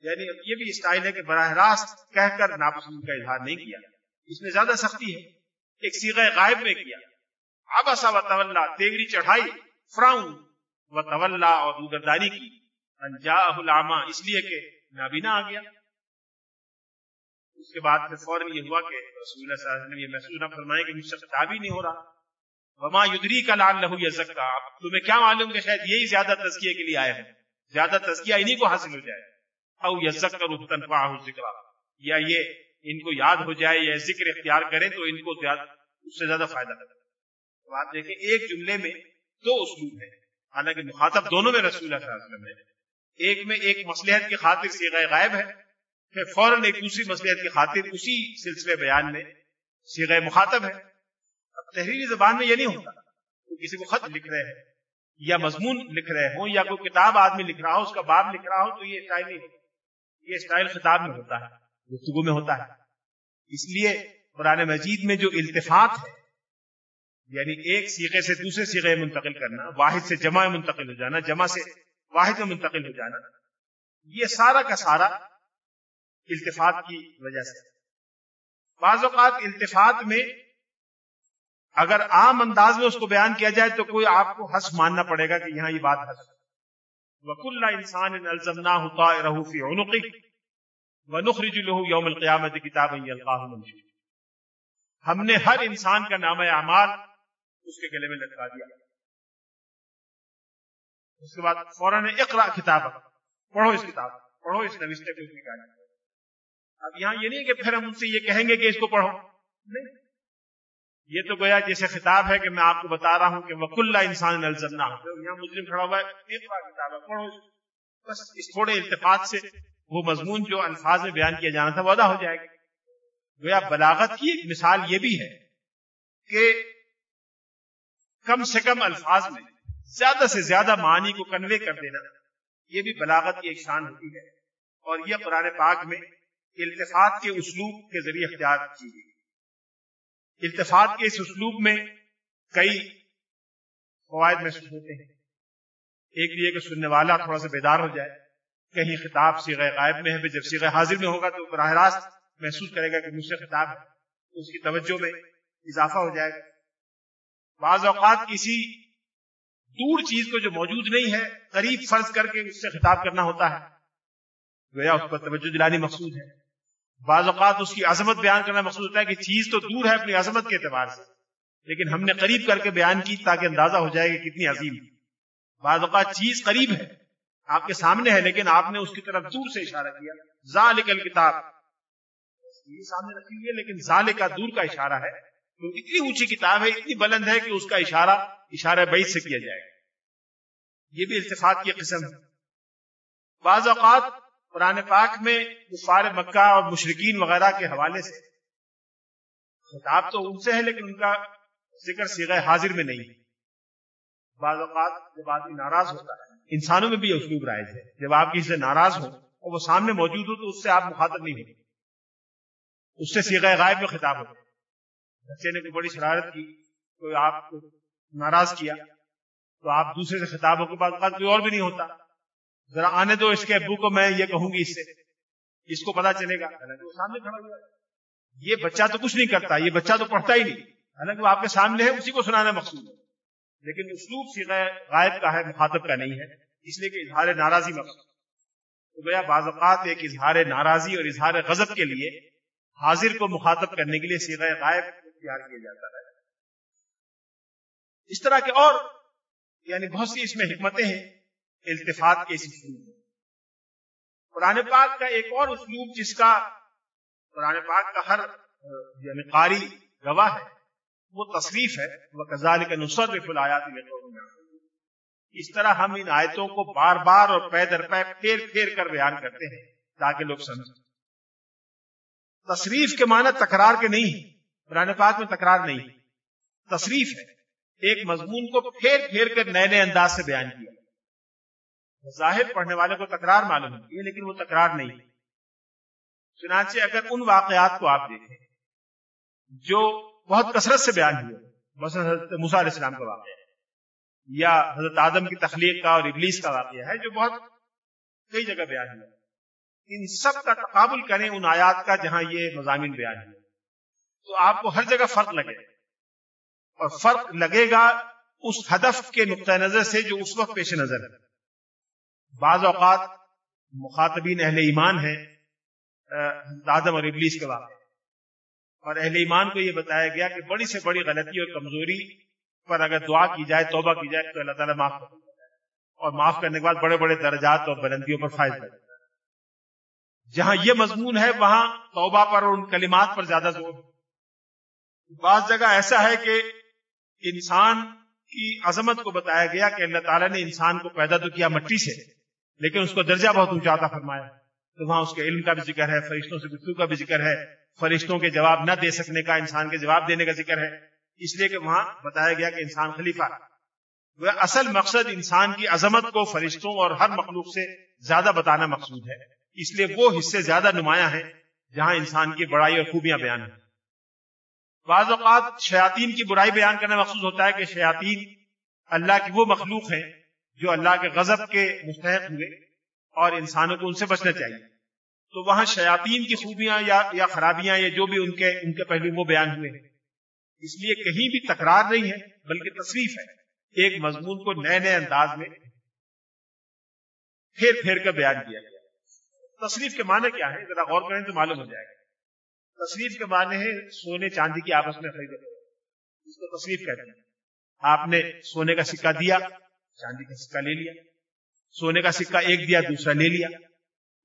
Speaker 1: یعنی یہ بھی اسٹائل ہے کہ براہ راست کہہ کر ناپسند کا اظہار نہیں کیا۔ اس میں زیادہ سختی ہے۔ ایک سیغ غائب میں کیا۔ اب اصا و طلّہ تیوری چڑھائی، فراؤن و طلّہ اور روگردانی کی۔ انجا العامہ اس لیے کہ نابینا آ گیا۔ اس کے بعد پھر فوراً یہ ہوا کہ رسول اللہ صلی اللہ علیہ وسلم یہ محسوس نہ فرمائے کہ مجھ سے خطاب ہی نہیں ہو رہا۔ وما یدری کا لال لہو یزکا تمہیں کیا معلوم کہ شاید یہی زیادہ تزکیے کے لیے آئے ہیں۔ زیادہ تزکیہ انہی کو حاصل ہو جائے۔ او یزک کر ذکر یا یہ ان کو یاد ہو جائے یا ذکر اختیار کریں تو ان کو زیادہ اس سے زیادہ فائدہ تو آپ دیکھیں، ایک جملے میں دو اسلوب ہے حالانکہ مخاطب دونوں میں رسول اللہ صلی اللہ علیہ وسلم ہے ایک میں ایک مسلحت کی خاطر سیغہ غائب ہے، پھر فوراً ایک دوسری مسلحت کی خاطر اسی سلسلے بیان میں سیغہ مخاطب ہے۔ اب تحریری زبان میں یہ نہیں ہوتا تو کسی کو خط لکھ رہے ہیں یا مضمون لکھ رہے ہوں، یا کوئی کتاب آدمی لکھ رہا ہو، اس کا باب لکھ رہا ہو، تو یہ اسٹائل نہیں ہوتا۔ یہ اسٹائل خطاب میں ہوتا ہے۔ گفتگو میں ہوتا ہے۔ اس لیے قرآن مجید میں جو التفاق ہے یعنی ایک سیغے سے دوسرے سیغے منتقل کرنا، واحد سے جمع منتقل ہو جانا، جمع سے واحد میں منتقل ہو جانا، یہ سارا کا سارا التفاق کی وجہ سے۔ بعض اوقات التفاق میں اگر عام انداز میں اس کو بیان کیا جائے تو کوئی آپ کو ہنس ماننا پڑے گا کہ یہاں یہ بات ہنس وک اللہ انسان الزمنا ہوتا رہوفی عنقی و نخرج له یوم القیامت کتاب ہم نے ہر انسان کا نام اعمال اس کے گلے میں لٹکا دیا۔ اس کے بعد فوراً اقرا کتاب۔ پڑھو اس کتاب۔ پڑھو اس نوشتے کو نکالیں اب یہاں یہ نہیں کہ پھر ہم ان سے یہ کہیں گے کہ اس کو پڑھو۔ نہیں۔ یہ تو گویا جیسے خطاب ہے کہ میں آپ کو بتا رہا ہوں کہ وک اللہ انسان الزمنا یہاں مسلم کھڑا ہوا ہے کتاب ہے پڑھو۔ بس اس تھوڑے التفاط سے وہ مضمون جو الفاظ میں بیان کیا جانا تھا وہ ادا ہو جائے گا گویا بلاغت کی ایک مثال یہ بھی ہے کہ کم سے کم الفاظ میں زیادہ سے زیادہ معنی کو کنوے کر دینا، یہ بھی بلاغت کی ایک شان ہوتی ہے۔ اور یہ قرآن پاک میں التفاط کے اسلوب کے ذریعے اختیار کی گئی۔ التفاط کے اس اسلوب میں کئی فوائد محسوس ہوتے ہیں۔ ایک یہ کہ سننے والا تھوڑا سا بیدار ہو جائے۔ کہیں خطاب سیغ غائب میں ہے، جب سیغ حاضر میں ہوگا تو براہ راست محسوس کرے گا کہ مجھ سے خطاب ہے اس کی توجہ میں اضافہ ہو جائے گا۔ بعض اوقات کسی دور چیز کو جو موجود نہیں ہے، قریب فرض کر کے اس سے خطاب کرنا ہوتا ہے۔ گویا اس پر توجہ دلانی مقصود ہے۔ بعض اوقات اس کی عظمت بیان کرنا مقصود ہوتا ہے کہ چیز تو دور ہے اپنی عظمت کے اعتبار سے، لیکن ہم نے قریب کر کے بیان کی تاکہ اندازہ ہو جائے کہ کتنی عظیم ہے۔ بعض اوقات چیز قریب ہے۔ آپ کے سامنے ہے، لیکن آپ نے اس کی طرف دور سے اشارہ کیا۔ ذالک الکتاب۔ یہ سامنے رکھی ہوئی ہے، لیکن ذالک کا دور کا اشارہ ہے۔ تو اتنی اونچی کتاب ہے، اتنی بلند ہے کہ اس کا اشارہ اشارہ بعید سے کیا جائے گا۔ یہ بھی التفاق کی قسم ہے۔ بعض اوقات قرآن پاک میں کفار مکہ اور مشرقین وغیرہ کے حوالے سے خطاب تو ان سے ہے، لیکن ان کا ذکر سیغ حاضر میں نہیں۔ ہے بعض اوقات جب آدمی ناراض ہوتا ہے، انسانوں میں بھی اسلوب رائج ہے۔ جب آپ کسی سے ناراض ہو اور وہ سامنے موجود ہو تو اس سے آپ مخاطب نہیں ہو اس سے سیغ غائب میں خطاب ہوتا بچے نے کوئی بڑی شرارت کی، کوئی آپ کو ناراض کیا، تو آپ دوسرے سے خطابوں کے بعد کوئی اور بھی نہیں ہوتا۔ ذرا آنے دو اس کے ابو کو میں یہ کہوں گی اس سے۔ اس کو پتا چلے گا۔ سامنے کھڑا ہوا یہ بچہ تو کچھ نہیں کرتا، یہ بچہ تو پڑھتا ہی نہیں۔ حالانکہ وہ آپ کے سامنے ہے، اسی کو سنانا مقصود ہے۔ لیکن اسلوب سیغ غائب کا ہے، مخاطب کا نہیں ہے، اس لیے کہ اظہار ناراضی مقصود تو گیا بعض اوقات ایک اظہار ناراضی اور اظہار غضب کے لیے حاضر کو مخاطب کرنے کے لیے سیغ غائب اختیار کیا جاتا ہے۔ اس طرح کے اور یعنی بہت سی اس میں حکمتیں ہیں التفاط کے اس اسلوب میں۔ قرآن پاک کا ایک اور اسلوب جس کا قرآن پاک کا ہر یعنی قاری گواہ ہے۔ وہ تصریف ہے۔ وہ کزال کا نصرت فلایات اس طرح ہم ان آیتوں کو بار بار اور پے در پے پھیر پھیر کر بیان کرتے ہیں تاکہ لوگ سمجھیں۔ تصریف کے معنی تکرار کے نہیں قرآن پاک میں تکرار نہیں تصریف ہے۔ ایک مضمون کو پھیر پھیر کر نئے نئے انداز سے بیان کیا۔ ظاہر پڑھنے والے کو تکرار معلوم ہے، لیکن وہ تکرار نہیں چنانچہ اگر ان واقعات کو آپ دیکھیں، جو بہت کثرت سے بیان ہوئے۔ مثلا حضرت علیہ السلام کا واقعہ ہے۔ یا حضرت آدم کی تخلیق کا اور ابلیس کا واقعہ ہے جو بہت کئی جگہ بیان ہوا ان سب کا تقابل کریں ان آیات کا جہاں یہ مضامین بیان ہوئے۔ تو آپ کو ہر جگہ فرق لگے۔ اور فرق لگے گا اس ہدف کے نقطۂ نظر سے جو اس وقت پیش نظر ہے۔ بعض اوقات مخاطبین اہل ایمان ہیں آدم اور ابلیس کے واقع اور اہل ایمان کو یہ بتایا گیا کہ بڑی سے بڑی غلطی اور کمزوری پر اگر دعا کی جائے، توبہ کی جائے، تو اللہ تعالیٰ معاف کر اور معاف کرنے کے بعد بڑے بڑے درجات اور بلندیوں پر فائد کر جہاں یہ مضمون ہے، وہاں توبہ پر اور ان کلمات پر زیادہ زور۔ بعض جگہ ایسا ہے کہ انسان کی عظمت کو بتایا گیا کہ اللہ تعالیٰ نے انسان کو پیدا تو کیا مٹی سے، لیکن اس کو درجہ بہت اونچا فرمایا۔ تو وہاں اس کے علم کا بھی ذکر ہے، فرشتوں سے گفتگو کا بھی ذکر ہے۔ فرشتوں کے جواب نہ دے سکنے کا، انسان کے جواب دینے کا ذکر ہے۔ اس لیے کہ وہاں بتایا گیا کہ انسان خلیفہ وہ اصل مقصد انسان کی عظمت کو فرشتوں اور ہر مخلوق سے زیادہ بتانا مقصود ہے۔ اس لیے وہ حصے زیادہ نمایاں ہیں جہاں انسان کی بڑائی اور خوبیاں بیان ہیں۔ بعض اوقات شیاطین کی برائی بیان کرنا مقصود ہوتا ہے کہ شیاطین اللہ کی وہ مخلوق ہیں جو اللہ کے غضب کے مستحق ہوئے اور انسانوں کو ان سے بچنا چاہیے۔ تو وہاں شیاطین کی خوبیاں یا یا خرابیاں یا جو بھی ان کے ان کے پہلو وہ بیان ہوئے ہیں۔ اس لیے کہیں بھی تکرار نہیں ہے، بلکہ تصریف ہے۔ ایک مضمون کو نئے نئے انداز میں پھیر پھیر کر بیان کیا گیا۔ تصریف کے معنی کیا ہے ذرا غور کریں تو معلوم ہو جائے گا۔ تصریف کے معنی ہے سونے چاندی کی آپس میں خرید اس کو تصریف کہتے ہیں۔ آپ نے سونے کا سکہ دیا، چاندی کا سکہ لے لیا۔ سونے کا سکہ ایک دیا، دوسرا لے لیا۔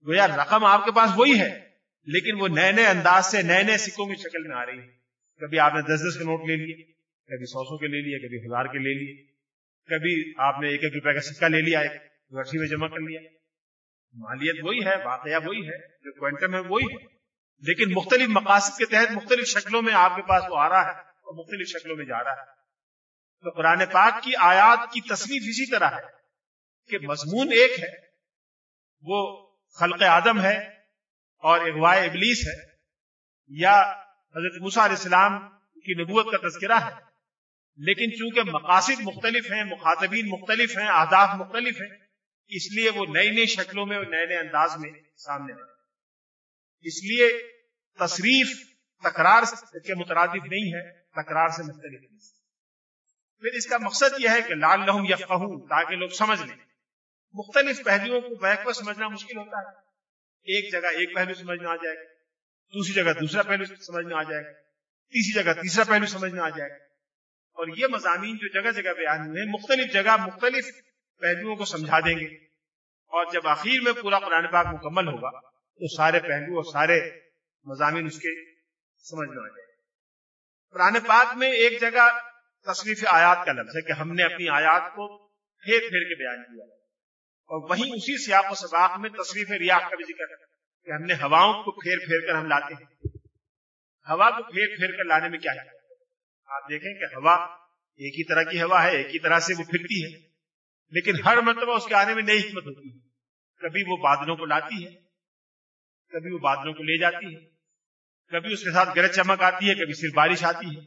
Speaker 1: گویا رقم آپ کے پاس وہی ہے، لیکن وہ نئے نئے انداز سے نئے نئے سکوں کی شکل میں آ رہی ہے۔ کبھی آپ نے دس دس کے نوٹ لے لیے، کبھی سو سو کے لے لیے، کبھی ہزار کے لے لیے، کبھی آپ نے ایک ایک روپے کا سکہ لے لیا، ایک رسی میں جمع کر لیا۔ مالیت وہی ہے، واقعہ وہی ہے، جو کوئنٹم ہے وہی ہے۔ لیکن مختلف مقاصد کے تحت مختلف شکلوں میں آپ کے پاس وہ آ رہا ہے اور مختلف شکلوں میں جا رہا ہے۔ تو قرآن پاک کی آیات کی تصویر اسی طرح ہے کہ مضمون ایک ہے، وہ خلق آدم ہے اور اغواء ابلیس ہے، یا حضرت موسیٰ علیہ السلام کی نبوت کا تذکرہ ہے۔ لیکن چونکہ مقاصد مختلف ہیں، مخاطبین مختلف ہیں، اہداف مختلف ہیں، اس لیے وہ نئی نئی شکلوں میں اور نئے نئے انداز میں سامنے آ اس لیے تصریف تکرار کے مترادف نہیں ہے، تکرار سے مختلف پھر اس کا مقصد یہ ہے کہ لال لہم یا تاکہ لوگ سمجھ لیں۔ مختلف پہلوؤں کو بیک پر سمجھنا مشکل ہوتا ہے۔ ایک جگہ ایک پہلو سمجھ میں آ جائے گا، دوسری جگہ دوسرا پہلو سمجھ میں آ جائے گا، تیسری جگہ تیسرا پہلو سمجھ میں آ جائے گا۔ اور یہ مضامین جو جگہ جگہ بیان ہوئے ہیں، مختلف جگہ مختلف پہلوؤں کو سمجھا دیں گے۔ اور جب آخر میں پورا قرآن پاک مکمل ہوگا، تو سارے پہلو اور سارے مضامین اس کے سمجھ میں آ جائیں قرآن پاک میں ایک جگہ تصریف آیات کا لفظ ہے کہ ہم نے اپنی آیات کو پھیر پھیر کے بیان کیا۔ اور وہیں اسی سیاق و سباق میں تصریف ریاح کا بھی ذکر ہے کہ ہم نے ہواؤں کو پھیر پھیر کر ہم لاتے ہیں۔ ہوا کو پھیر پھیر کر لانے میں کیا ہے؟ آپ دیکھیں کہ ہوا ایک ہی طرح کی ہوا ہے، ایک ہی طرح سے وہ پھرتی ہے۔ لیکن ہر مرتبہ اس کے آنے میں نئی حکمت ہوتی ہے۔ کبھی وہ بادلوں کو لاتی ہے، کبھی وہ بادلوں کو لے جاتی ہے۔ کبھی اس کے ساتھ گرج چمک آتی ہے، کبھی صرف بارش آتی ہے۔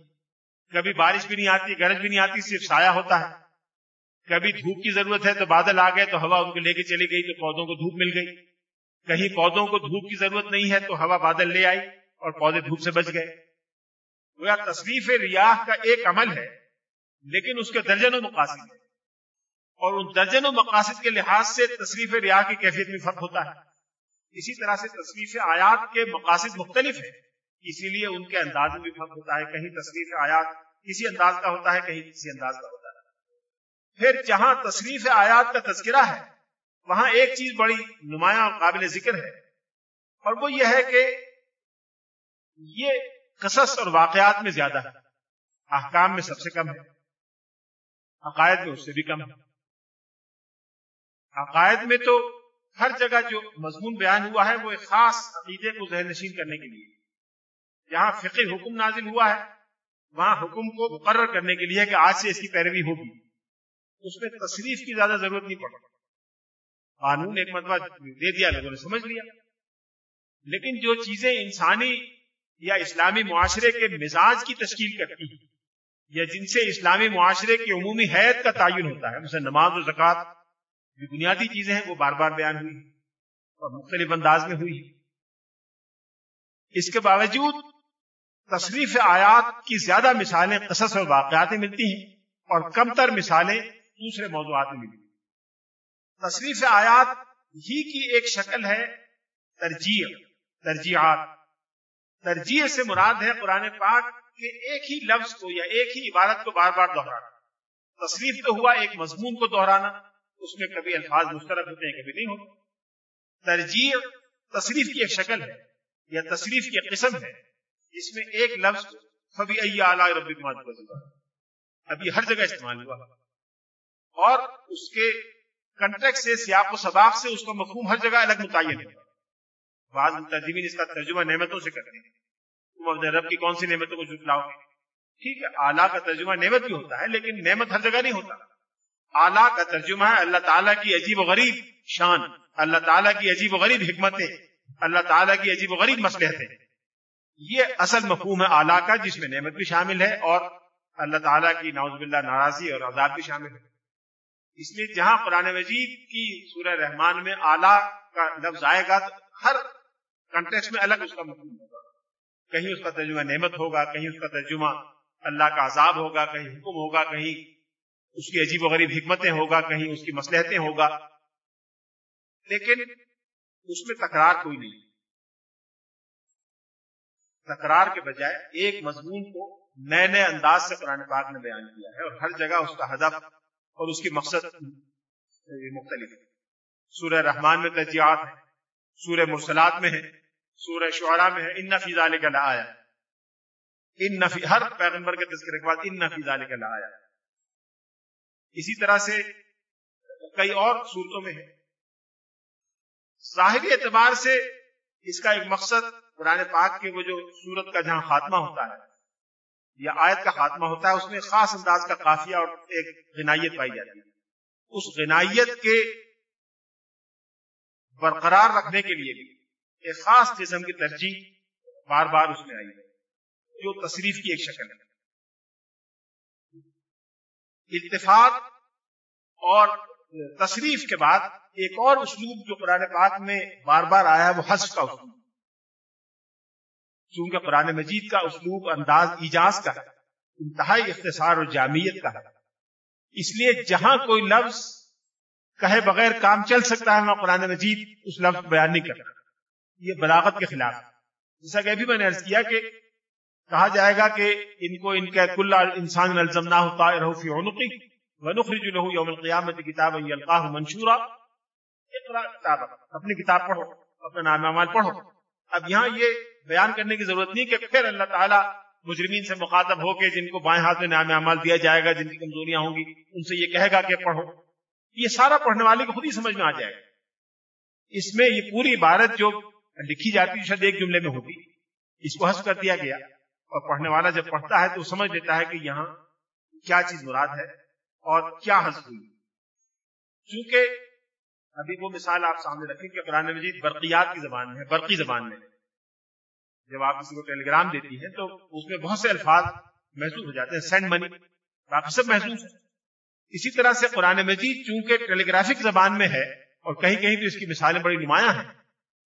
Speaker 1: کبھی بارش بھی نہیں آتی، گرج بھی نہیں آتی، صرف سایہ ہوتا ہے۔ کبھی دھوپ کی ضرورت ہے تو بادل آ گئے تو ہوا ان کو لے کے چلی گئی تو پودوں کو دھوپ مل گئی۔ کہیں پودوں کو دھوپ کی ضرورت نہیں ہے تو ہوا بادل لے آئی اور پودے دھوپ سے بچ گئے۔ وہ تصریف ریاح کا ایک عمل ہے، لیکن اس کے درجن و مقاصد ہے اور ان درجن و مقاصد کے لحاظ سے تصریف ریاح کی کیفیت میں فرق ہوتا ہے۔ اسی طرح سے تصریف آیات کے مقاصد مختلف ہیں، اسی لیے ان کے انداز میں بھی فرق ہوتا ہے۔ کہیں تصریف آیات کسی انداز کا ہوتا ہے، کہیں کسی انداز کا ہوتا ہے۔ پھر جہاں تصریف آیات کا تذکرہ ہے، وہاں ایک چیز بڑی نمایاں قابل ذکر ہے۔ اور وہ یہ ہے کہ یہ قصص اور واقعات میں زیادہ ہے۔ احکام میں سب سے کم ہے۔ عقائد میں اس سے بھی کم ہے۔ عقائد میں تو ہر جگہ جو مضمون بیان ہوا ہے، وہ ایک خاص عقیدے کو ذہن نشین کرنے کے لیے۔ جہاں فقی حکم نازل ہوا ہے، وہاں حکم کو مقرر کرنے کے لیے کہ آج سے اس کی پیروی ہوگی۔ اس میں تصریف کی زیادہ ضرورت نہیں پڑتی قانون ایک مرتبہ دے دیا، لوگوں نے سمجھ لیا۔ لیکن جو چیزیں انسانی یا اسلامی معاشرے کے مزاج کی تشکیل کرتی ہیں، یا جن سے اسلامی معاشرے کی عمومی حیت کا تعین ہوتا ہے، مثلا نماز و زکوٰۃ، جو بنیادی چیزیں ہیں، وہ بار بار بیان ہوئی اور مختلف انداز میں ہوئی اس کے باوجود تصریف آیات کی زیادہ مثالیں، قصص اور واقعات ملتی ہیں اور کم تر مثالیں دوسرے موضوعات میں ملتی ہیں تصریف آیات ہی کی ایک شکل ہے ترجیح ترجیحات ترجیح سے مراد ہے قرآن پاک کے ایک ہی لفظ کو یا ایک ہی عبارت کو بار بار دہرانا۔ تصریف تو ہوا ایک مضمون کو دہرانا، اس میں کبھی الفاظ مشترک ہوتے ہیں، کبھی نہیں ہوتے۔ ترجیح تصریف کی ایک شکل ہے یا تصریف کی ایک قسم ہے، جس میں ایک لفظ کبھی اعلیٰ رب ابھی ہر جگہ استعمال ہوا۔ اور اس کے کنٹیکٹ سے، سیاق و سباق سے اس کا مفہوم ہر جگہ الگ متعین ہے۔ بعض مترجمین اس کا ترجمہ نعمتوں سے کرتے ہیں۔ تم اپنے رب کی کون سی نعمتوں کو جھٹلاؤ گے؟ ٹھیک ہے اعلیٰ کا ترجمہ نعمت بھی ہوتا ہے، لیکن نعمت ہر جگہ نہیں ہوتا۔ اعلیٰ کا ترجمہ ہے، اللہ تعالیٰ کی عجیب و غریب شان۔ اللہ تعالیٰ کی عجیب و غریب حکمتیں۔ اللہ تعالیٰ کی عجیب و غریب مسلحتیں یہ اصل مفہوم ہے اعلیٰ کا، جس میں نعمت بھی شامل ہے اور اللہ تعالیٰ کی ناؤز باللہ ناراضی اور عذاب بھی شامل ہے۔ اس لیے جہاں قرآن مجید کی سورہ رحمان میں اعلیٰ کا لفظ آئے گا تو ہر کنٹیکس میں الگ اس کا مفہوم ہوگا۔ کہیں اس کا ترجمہ نعمت ہوگا، کہیں اس کا ترجمہ اللہ کا عذاب ہوگا، کہیں حکم ہوگا، کہیں اس کی عجیب و غریب حکمتیں ہوگا، کہیں اس کی مسلحتیں ہوگا۔ لیکن اس میں تکرار کوئی نہیں۔ تکرار کے بجائے ایک مضمون کو نئے نئے انداز سے قرآن پاک نے بیان کیا ہے اور ہر جگہ اس کا ہدف اور اس کی مقصد مختلف ہے۔ سورہ رحمان میں تجیات ہے سورہ مرسلات میں ہے سورہ شعراء میں ہے ان نفیزہ کا آیا ان نفی ہر پیغمبر کے تذکرے کے بعد ان نفیز نفیزہ کا آیا اسی طرح سے کئی اور صورتوں میں ہے ظاہری اعتبار سے اس کا ایک مقصد قرآن پاک کے وہ جو سورت کا جہاں خاتمہ ہوتا ہے یا آیت کا خاتمہ ہوتا ہے، اس میں خاص انداز کا قافیہ اور ایک غنائیت پائی جاتی ہے۔ اس غنائیت کے برقرار رکھنے کے لیے بھی ایک خاص قسم کی ترجیح بار بار اس میں آئی ہے، جو تصریف کی ایک شکل ہے۔ اتفاق اور تصریف کے بعد ایک اور اسلوب جو قرآن پاک میں بار بار آیا ہے، وہ حسف کا اسلوب چونکہ قرآن مجید کا اسلوب انداز ایجاز کا ہے، انتہائی اختصار اور جامعیت کا ہے۔ اس لیے جہاں کوئی لفظ کہے بغیر کام چل سکتا ہے، میں قرآن مجید اس لفظ بیان نہیں کرتا یہ بلاغت کے خلاف جیسا کہ ابھی میں نے عرض کیا کہ کہا جائے گا کہ ان کو ان کا کل انسان الزم نہ ہوتا رہی عنقی ونخرج له يوم القيامه كتابا يلقاه منشورا۔ اقرا کتاب اپنی کتاب پڑھو، اپنا نام اعمال پڑھو۔ اب یہاں یہ بیان کرنے کی ضرورت نہیں کہ پھر اللہ تعالیٰ مجرمین سے مخاطب ہو کے جن کو بائیں ہاتھ میں نام اعمال دیا جائے گا، جن کی کمزوریاں ہوں گی، ان سے یہ کہے گا کہ پڑھو۔ یہ سارا پڑھنے والے کو خود ہی سمجھ میں آ جائے گا۔ اس میں یہ پوری عبارت جو لکھی جاتی شاید ایک جملے میں ہوتی، اس کو حسب کر دیا گیا۔ اور پڑھنے والا جب پڑھتا ہے تو سمجھ لیتا ہے کہ یہاں کیا چیز مراد ہے اور کیا حسب ہوئی۔ چونکہ ابھی وہ مثال آپ سامنے رکھیں کہ قرآن مجید برقیات کی زبان ہے، برقی زبان میں۔ جب آپ کسی کو ٹیلی گرام دیتی ہیں تو اس میں بہت سے الفاظ محسوس ہو جاتے ہیں سینڈ منی باقی سب محسوس اسی طرح سے قرآن مجید چونکہ ٹیلی گرافک زبان میں ہے اور کہیں کہیں تو اس کی مثالیں بڑی نمایاں ہیں،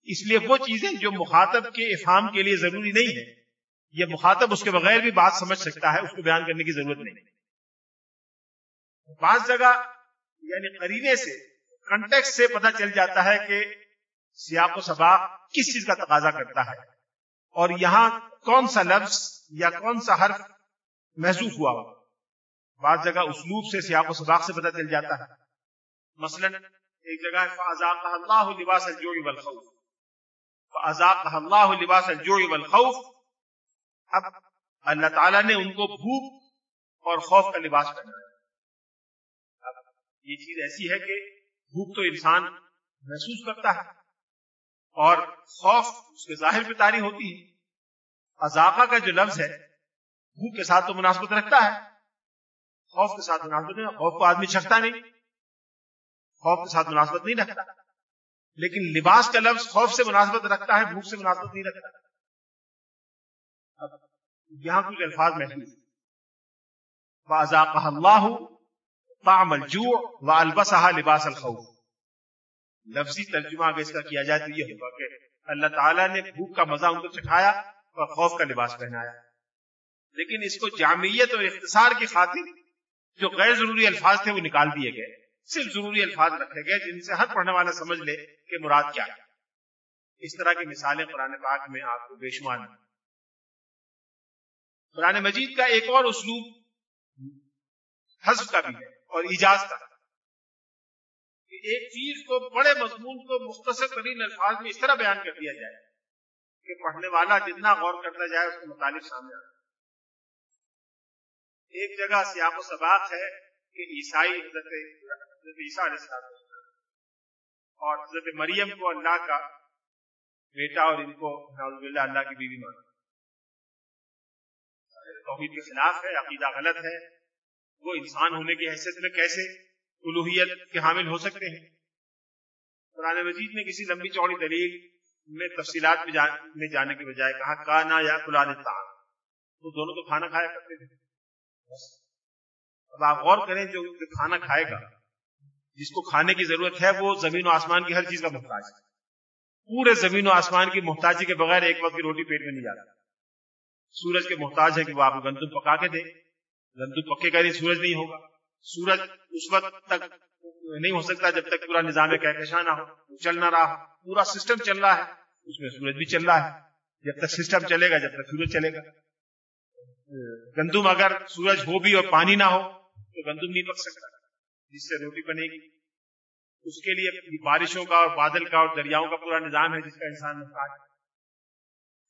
Speaker 1: اس لیے وہ چیزیں جو مخاطب کے افہام کے لیے ضروری نہیں ہے یہ مخاطب اس کے بغیر بھی بات سمجھ سکتا ہے، اس کو بیان کرنے کی ضرورت نہیں۔ بعض جگہ یعنی قرینے سے کنٹیکس سے پتہ چل جاتا ہے کہ سیاق و سباق کس چیز کا تقاضا کرتا ہے۔ اور یہاں کون سا لفظ یا کون سا حرف محسوس ہوا؟ ہو بعض جگہ اسلوب سے سیاق و سباق سے پتہ چل جاتا ہے۔ مثلا، ایک جگہ اللہ لباس الجوع والخوف۔ فازاقہ اللہ لباس الجوع والخوف۔ اب اللہ تعالیٰ نے ان کو بھوک اور خوف کا لباس پہنایا یہ چیز ایسی ہے کہ بھوک تو انسان محسوس کرتا ہے۔ اور خوف اس کے ظاہر پہ تاری ہوتی ہے۔ ازاقہ کا جو لفظ ہے، بھوک کے ساتھ تو مناسبت رکھتا ہے۔ خوف کے ساتھ مناسبت نہیں، خوف کو آدمی چھکتا نہیں۔ خوف کے ساتھ مناسبت نہیں رکھتا۔ لیکن لباس کا لفظ خوف سے مناسبت رکھتا ہے، بھوک سے مناسبت نہیں رکھتا۔ یہاں کچھ الفاظ محسوس فَأَذَاقَهَا اللَّهُ طَعْمَ الْجُوعِ وَأَلْبَسَهَا لِبَاسَ الْخَوْفِ۔ لفظی ترجمہ اگر اس کا کیا جائے تو یہ ہوگا کہ اللہ تعالیٰ نے بھوک کا مزہ ان کو چکھایا اور خوف کا لباس پہنایا۔ لیکن اس کو جامعیت اور اختصار کی خاطر جو غیر ضروری الفاظ تھے وہ نکال دیے گئے۔ صرف ضروری الفاظ رکھے گئے جن سے ہر پڑھنے والا سمجھ لے کہ مراد کیا ہے۔ اس طرح کی مثالیں قرآن پاک میں آپ کو بے شمار قرآن مجید کا ایک اور اسلوب حذف کا بھی ہے اور ایجاز کا۔ ایک چیز کو بڑے مضمون کو مختصر ترین الفاظ میں اس طرح بیان کر دیا جائے کہ پڑھنے والا جتنا غور کرتا جائے اس کے متعلق سامنے آتا ایک جگہ سیاق و سباق ہے کہ عیسائی حضرت حضرت عیسیٰ علیہ السلام اور حضرت مریم کو اللہ کا بیٹا اور ان کو اللہ اللہ کی بیوی مانا توحید کے خلاف ہے، عقیدہ غلط ہے۔ وہ انسان ہونے کی حیثیت میں کیسے الوحیت کے حامل ہو سکتے ہیں۔ قرآن مجید نے کسی لمبی چوڑی دلیل میں تفصیلات میں جانے کے بجائے کہا، کانا یا قرآن تعام تو دونوں تو کھانا کھایا کرتے تھے۔ اب آپ غور کریں، جو کھانا کھائے گا، جس کو کھانے کی ضرورت ہے، وہ زمین و آسمان کی ہر چیز کا محتاج ہے۔ پورے زمین و آسمان کی محتاجی کے بغیر ایک وقت کی روٹی پیٹ میں نہیں جاتا۔ سورج کے محتاج ہے کہ وہ آپ کو گندم پکا کے دے گندم پکے گا نہیں، سورج نہیں ہوگا۔ سورج اس وقت تک نہیں ہو سکتا جب تک پورا نظام کہکشاں نہ ہو۔ چل نہ رہا۔ پورا سسٹم چل رہا ہے۔ اس میں سورج بھی چل رہا ہے۔ جب تک سسٹم چلے گا، جب تک سورج چلے گا۔ گندم اگر سورج ہو بھی اور پانی نہ ہو، تو گندم نہیں پک سکتا۔ جس سے روٹی بنے گی۔ اس کے لیے بارشوں کا اور بادل کا اور دریاؤں کا پورا نظام ہے جس کا انسان محتاج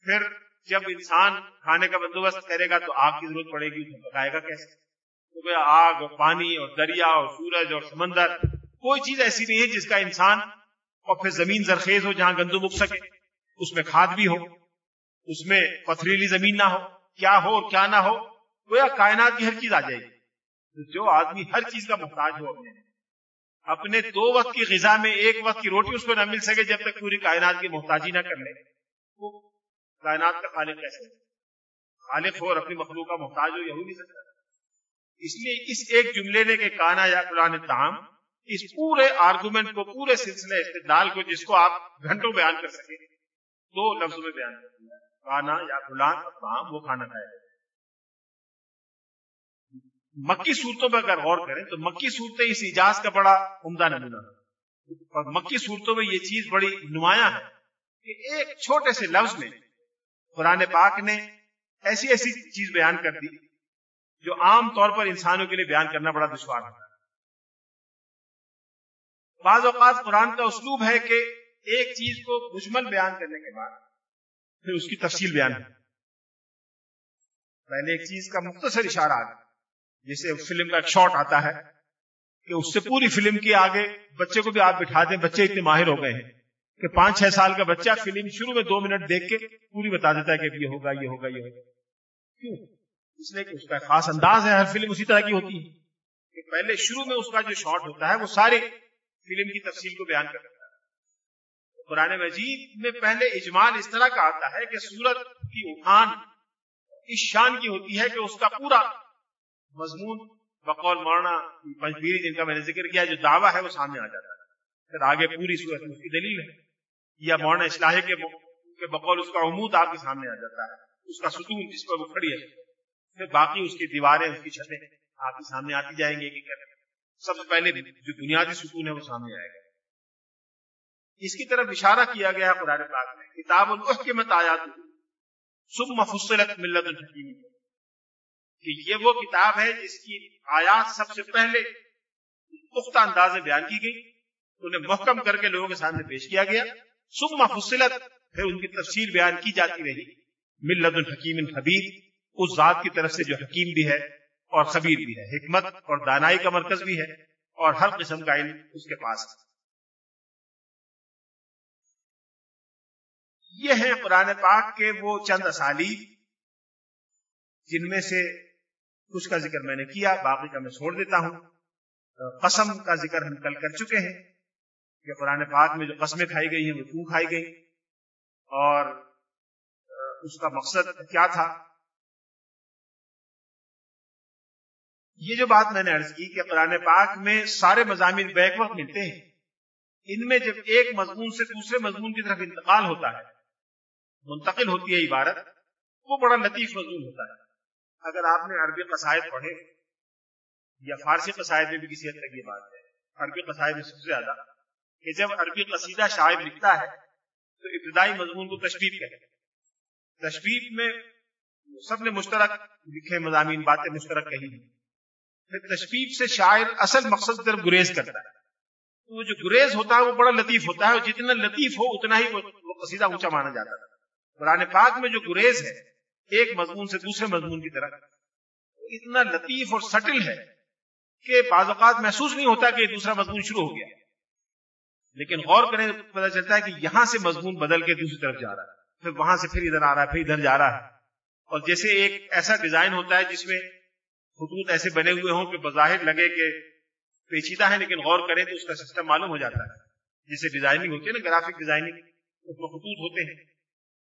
Speaker 1: پھر جب انسان کھانے کا بندوبست کرے گا تو آگ کی ضرورت پڑے گی، تو پکائے گا کیسے؟ تو آگ اور پانی اور دریا اور سورج اور سمندر، کوئی چیز ایسی نہیں ہے جس کا انسان اور پھر زمین زرخیز ہو جہاں گندم اگ سکے۔ اس میں کھاد بھی ہو، اس میں پتھریلی زمین نہ ہو۔ کیا ہو اور کیا نہ ہو، گویا کائنات کی ہر چیز آ جائے گی۔ جو آدمی ہر چیز کا محتاج ہو اپنے اپنے دو وقت کی غذا میں ایک وقت کی روٹی اس کو نہ مل سکے جب تک پوری کائنات کی محتاجی نہ کر لے۔ وہ کائنات کا خالق کیسے خالق ہو اور اپنی مخلوق کا محتاج ہو، یہ ہو نہیں سکتا۔ اس لیے اس ایک جملے نے کہ کانا یا قرآن تام اس پورے آرگومنٹ کو، پورے سلسلے استدلال کو، جس کو آپ گھنٹوں بیان کر سکیں دو لفظوں میں بیان کر دیا کانا یا غلام تام وہ کھانا کھائے مکی صورتوں پہ اگر غور کریں تو مکی صورتیں اس اجاز کا بڑا عمدہ نمونہ اور مکی صورتوں میں یہ چیز بڑی نمایاں ہے کہ ایک چھوٹے سے لفظ میں قرآن پاک نے ایسی ایسی چیز بیان کر دی جو عام طور پر انسانوں کے لیے بیان کرنا بڑا دشوار ہوتا ہے۔ بعض اوقات قرآن کا اسلوب ہے کہ ایک چیز کو مجمل بیان کرنے کے بعد پھر اس کی تفصیل بیان ہے۔ پہلے ایک چیز کا مختصر اشارہ آ جیسے فلم کا ایک شاٹ آتا ہے کہ اس سے پوری فلم کے آگے بچے کو بھی آپ بٹھا دیں، بچے اتنے ماہر ہو گئے ہیں کہ پانچ چھ سال کا بچہ فلم شروع میں دو منٹ دیکھ کے پوری بتا دیتا ہے کہ یہ ہوگا یہ ہوگا یہ ہوگا۔ کیوں؟ اس لیے کہ اس کا خاص انداز ہے ہر فلم اسی طرح کی ہوتی ہے کہ پہلے شروع میں اس کا جو شاٹ ہوتا ہے، وہ سارے فلم کی تفصیل کو بیان کرتا ہے۔ قرآن مجید میں پہلے اجمال اس طرح کا آتا ہے کہ سورت کی اٹھان اس شان کی ہوتی ہے کہ اس کا پورا مضمون، بقول مولانا پنجبیری جن کا میں نے ذکر کیا، جو دعویٰ ہے، وہ سامنے آ جاتا ہے۔ پھر آگے پوری صورت اس کی دلیل ہے۔ یا مولانا اصلاح کے بقول، اس کا عمود آپ کے سامنے آ جاتا ہے۔ اس کا ستون جس پر وہ کھڑی ہے۔ پھر باقی اس کی دیواریں، اس کی چھتیں آپ کے سامنے آتی جائیں گے کہ سب سے پہلے جو بنیادی سکون ہے وہ سامنے آئے گا۔ اس کی طرف اشارہ کیا گیا قرآن پاک میں، کتاب الحکمت آیات۔ سب مفصلت ملت الحکیم کہ یہ وہ کتاب ہے جس کی آیات سب سے پہلے پختہ انداز میں بیان کی گئی، انہیں محکم کر کے لوگوں کے سامنے پیش کیا گیا۔ سب مفصلت پھر ان کی تفصیل بیان کی جاتی رہی۔ ملت الحکیم حبیب۔ اس ذات کی طرف سے جو حکیم بھی ہے اور خبیر بھی ہے۔ حکمت اور دانائی کا مرکز بھی ہے اور ہر قسم کا علم اس کے پاس ہے۔ یہ ہے قرآن پاک کے وہ چند اسالیب جن میں سے کچھ کا ذکر میں نے کیا، باقی کا میں چھوڑ دیتا ہوں۔ قسم کا ذکر ہم کل کر چکے ہیں کہ قرآن پاک میں جو قسمیں کھائی گئی ہیں وہ کیوں کھائی گئی؟ اور اس کا مقصد کیا تھا؟ یہ جو بات میں نے عرض کی کہ قرآن پاک میں سارے مضامین بیک وقت ملتے ہیں، ان میں جب ایک مضمون سے دوسرے مضمون کی طرف انتقال ہوتا ہے، منتقل ہوتی ہے عبارت، وہ بڑا لطیف مضمون ہوتا ہے۔ اگر آپ نے عربی قصائد پڑھے یا فارسی قصائد میں بھی کسی حد تک یہ بات ہے، عربی قصائد میں سب سے زیادہ، کہ جب عربی قصیدہ شاعر لکھتا ہے تو ابتدائی مضمون کو تشبیب کرے تشبیب میں سب نے مشترک لکھے مضامین، باتیں مشترک کہی ہیں۔ تشبیب سے شاعر اصل مقصد طرف گریز کرتا ہے۔ وہ جو گریز ہوتا ہے وہ بڑا لطیف ہوتا ہے اور جتنا لطیف ہو اتنا ہی وہ قصیدہ اونچا مانا جاتا ہے۔ قرآن پاک میں جو گریز ہے، ایک مضمون سے دوسرے مضمون کی طرف اتنا لطیف اور سٹل ہے کہ بعض اوقات محسوس نہیں ہوتا کہ دوسرا مضمون شروع ہو گیا۔ لیکن غور کریں پتا چلتا ہے کہ یہاں سے مضمون بدل کے دوسری طرف جا رہا ہے۔ پھر وہاں سے پھر ادھر آ رہا ہے، پھر ادھر جا رہا ہے۔ اور جیسے ایک ایسا ڈیزائن ہوتا ہے جس میں خطوط ایسے بنے ہوئے ہوں کہ بظاہر لگے کہ پیچیدہ ہے لیکن غور کریں تو اس کا سسٹم معلوم ہو جاتا ہے۔ جسے ڈیزائننگ ہوتی ہے نا گرافک ڈیزائننگ اس میں خطوط ہوتے ہیں۔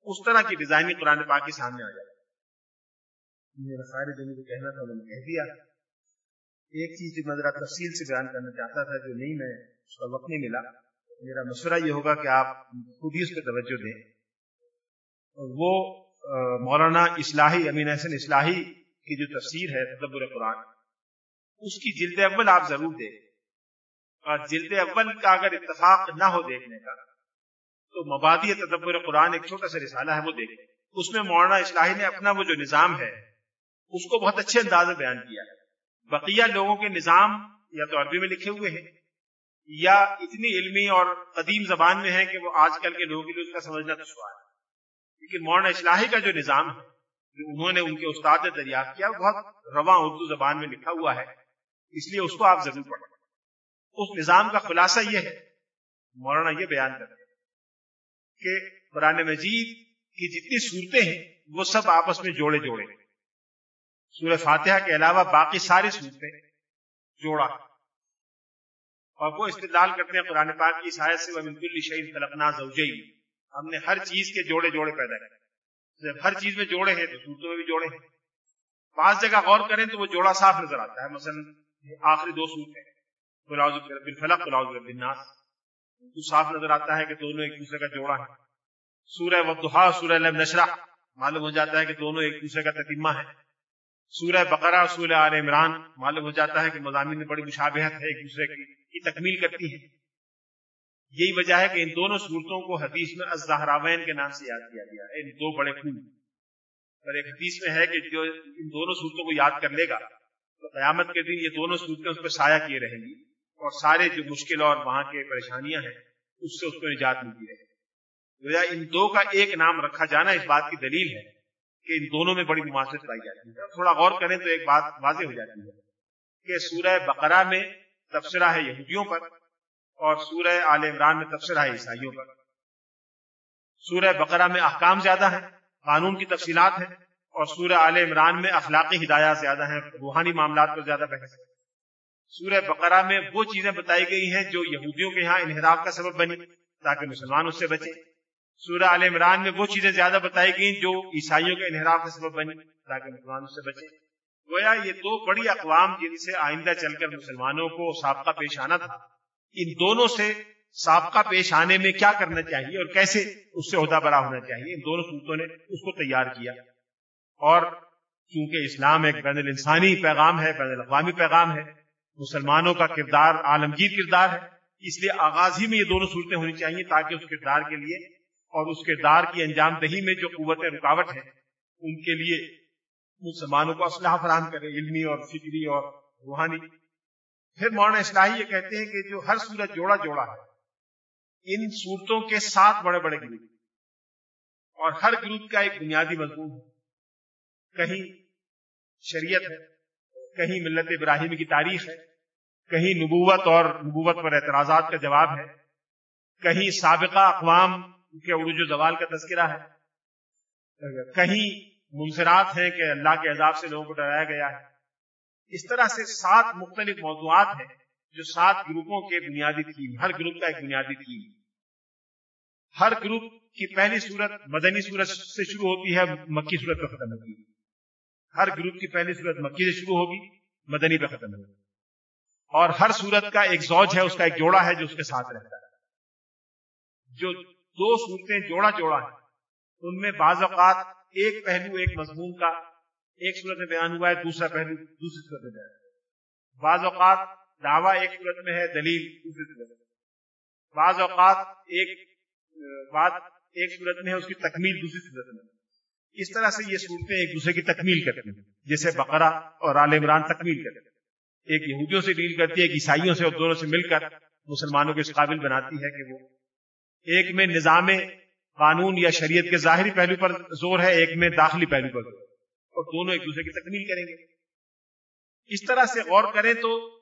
Speaker 1: اس طرح کی ڈیزائننگ قرآن پاک کے سامنے آ جاتی ہے۔ میرا سارے دن کو کہنا تھا میں نے کہہ دیا، ایک چیز جو میں ذرا تفصیل سے بیان کرنا چاہتا تھا جو نہیں میں اس کا وقت نہیں ملا، میرا مشورہ یہ ہوگا کہ آپ خود ہی اس پہ توجہ دیں۔ وہ مولانا اصلاحی، امین حسن اصلاحی کی جو تفسیر ہے، تدبر قرآن، اس کی جلد اول آپ ضرور دیں اور جلد اول کا اگر اتفاق نہ ہو دیکھنے کا، تو مبادی تدبر قرآن ایک چھوٹا سا رسالہ ہے، وہ دیکھیں۔ اس میں مولانا اصلاحی نے اپنا وہ جو نظام ہے، اس کو بہت اچھے انداز میں بیان کیا ہے۔ بقیہ لوگوں کے نظام یا تو عربی میں لکھے ہوئے ہیں، یا اتنی علمی اور قدیم زبان میں ہے کہ وہ آج کل کے لوگوں کے لیے اس کا سمجھنا دشوار ہے۔ لیکن مولانا اصلاحی کا جو نظام ہے انہوں نے ان کے استاد نے دریافت کیا، بہت رواں اردو زبان میں لکھا ہوا ہے، اس لیے اس کو آپ ضرور پڑھیں۔ اس نظام کا خلاصہ یہ ہے، مولانا یہ بیان کرتے ہیں کہ قرآن مجید کی جتنی صورتیں ہیں، وہ سب آپس میں جوڑے جوڑے سورہ فاتحہ کے علاوہ باقی ساری صورتیں جوڑا۔ اور وہ استدلال کرتے ہیں قرآن پاک کی سایت سے وہ منکل شہید تلقنا زوجئی ہم نے ہر چیز کے جوڑے جوڑے پیدا کیے۔ جب ہر چیز میں جوڑے ہیں تو صورتوں میں بھی جوڑے ہیں۔ پانچ جگہ غور کریں تو وہ جوڑا صاف نظر آتا ہے۔ مثلا آخری دو صورتیں بالفلق بلاؤز الناس۔ تو صاف نظر آتا ہے کہ دونوں ایک دوسرے کا جوڑا ہے سورہ وضحا، سورہ لم نشرہ معلوم ہو جاتا ہے کہ دونوں ایک دوسرے کا تتیمہ ہے سورہ بقرہ، سورہ آل عمران۔ معلوم ہو جاتا ہے کہ مضامین میں بڑی مشابہت ہے، ایک دوسرے کی تکمیل کرتی ہے یہی وجہ ہے کہ ان دونوں صورتوں کو حدیث میں الزہراوین کے نام سے یاد کیا گیا ہے، ان دو بڑے خون۔ اور ایک حدیث میں ہے کہ جو ان دونوں صورتوں کو یاد کر لے گا، تو قیامت کے دن یہ دونوں صورتیں اس پہ سایہ کیے رہیں گی اور سارے جو مشکل اور وہاں کے پریشانیاں ہیں، اس سے اس کو نجات ملتی رہے۔ گی ان دو کا ایک نام رکھا جانا اس بات کی دلیل ہے کہ ان دونوں میں بڑی مماثلت پائی جاتی ہے۔ تھوڑا غور کریں تو ایک بات واضح ہو جاتی ہے کہ سورہ بقرہ میں تبصرہ ہے یہودیوں پر۔ اور سورہ آل عمران میں تبصرہ ہے عیسائیوں پر۔ سورہ بقرہ میں احکام زیادہ ہیں، قانون کی تفصیلات ہیں، اور سورہ آل عمران میں اخلاقی ہدایات زیادہ ہیں، روحانی معاملات پر زیادہ بحث ہے۔ سورہ بقرہ میں وہ چیزیں بتائی گئی ہیں جو یہودیوں کے یہاں انحراف کا سبب بنی تاکہ مسلمان اس سے بچیں سورہ عال عمران میں وہ چیزیں زیادہ بتائی گئیں جو عیسائیوں کے انحراف کا سبب بنی تاکہ مسلمان اس سے بچے۔ گویا یہ دو بڑی اقوام جن سے آئندہ چل کر مسلمانوں کو سابقہ پیش آنا تھا۔ ان دونوں سے سابقہ پیش آنے میں کیا کرنا چاہیے اور کیسے اس سے عہدہ برا ہونا چاہیے؟ ان دونوں صورتوں نے اس کو تیار کیا۔ اور کیونکہ اسلام ایک بین الانسانی پیغام ہے، بین الاقوامی پیغام ہے، مسلمانوں کا کردار عالمگیر کردار ہے، اس لیے آغاز ہی میں یہ دونوں صورتیں ہونی چاہیے تاکہ اس کردار کے لیے اور اس کردار کی انجام دہی میں جو قوت رکاوٹ ہے، ان کے لیے مسلمانوں کو اسلحہ فراہم کرے، علمی اور فکری اور روحانی پھر مولانا اصلاحی یہ کہتے ہیں کہ جو ہر صورت جوڑا جوڑا ہے، ان صورتوں کے سات بڑے بڑے گروپ۔ اور ہر گروپ کا ایک بنیادی مضمون ہے۔ کہیں شریعت ہے، کہیں ملت ابراہیم کی تاریخ ہے، کہیں نبوت اور نبوت پر اعتراضات کا جواب ہے، کہیں سابقہ اقوام کے عروج و زوال کا تذکرہ ہے۔ کہیں منصرات ہیں کہ اللہ کے عذاب سے لوگوں کو ڈرایا گیا ہے۔ اس طرح سے سات مختلف موضوعات ہیں جو سات گروپوں کے بنیادی تھیم ہر گروپ کا ایک بنیادی تھیم۔ ہر گروپ کی پہلی صورت مدنی صورت سے شروع ہوتی ہے، مکی صورت پہ ختم ہوگی ہر گروپ کی پہلی صورت مکی سے شروع ہوگی، مدنی پہ ختم ہوگی۔ اور ہر صورت کا ایک زوج ہے، اس کا ایک جوڑا ہے جو اس کے ساتھ رہتا ہے۔ جو دو صورتیں جوڑا جوڑا ہیں، ان میں بعض اوقات ایک پہلو، ایک مضمون کا ایک صورت میں بیان ہوا ہے، دوسرا پہلو، دوسری صورت میں بیان بعض اوقات دعویٰ ایک صورت میں ہے، دلیل دوسری صورت میں بعض اوقات ایک بات ایک صورت میں ہے، اس کی تکمیل دوسری صورت میں اس طرح سے یہ صورتیں ایک دوسرے کی تکمیل کرتے ہیں، جیسے بقرہ اور عال عمران تکمیل کرتے ہیں۔ ایک یہودیوں سے ڈیل کرتی ہے، ایک عیسائیوں سے اور دونوں سے مل کر مسلمانوں کے اس قابل بناتی ہے کہ وہ ایک میں نظام قانون یا شریعت کے ظاہری پہلو پر زور ہے، ایک میں داخلی پہلو پر زور اور دونوں ایک دوسرے کی تکمیل کریں گے۔ اس طرح سے غور کریں تو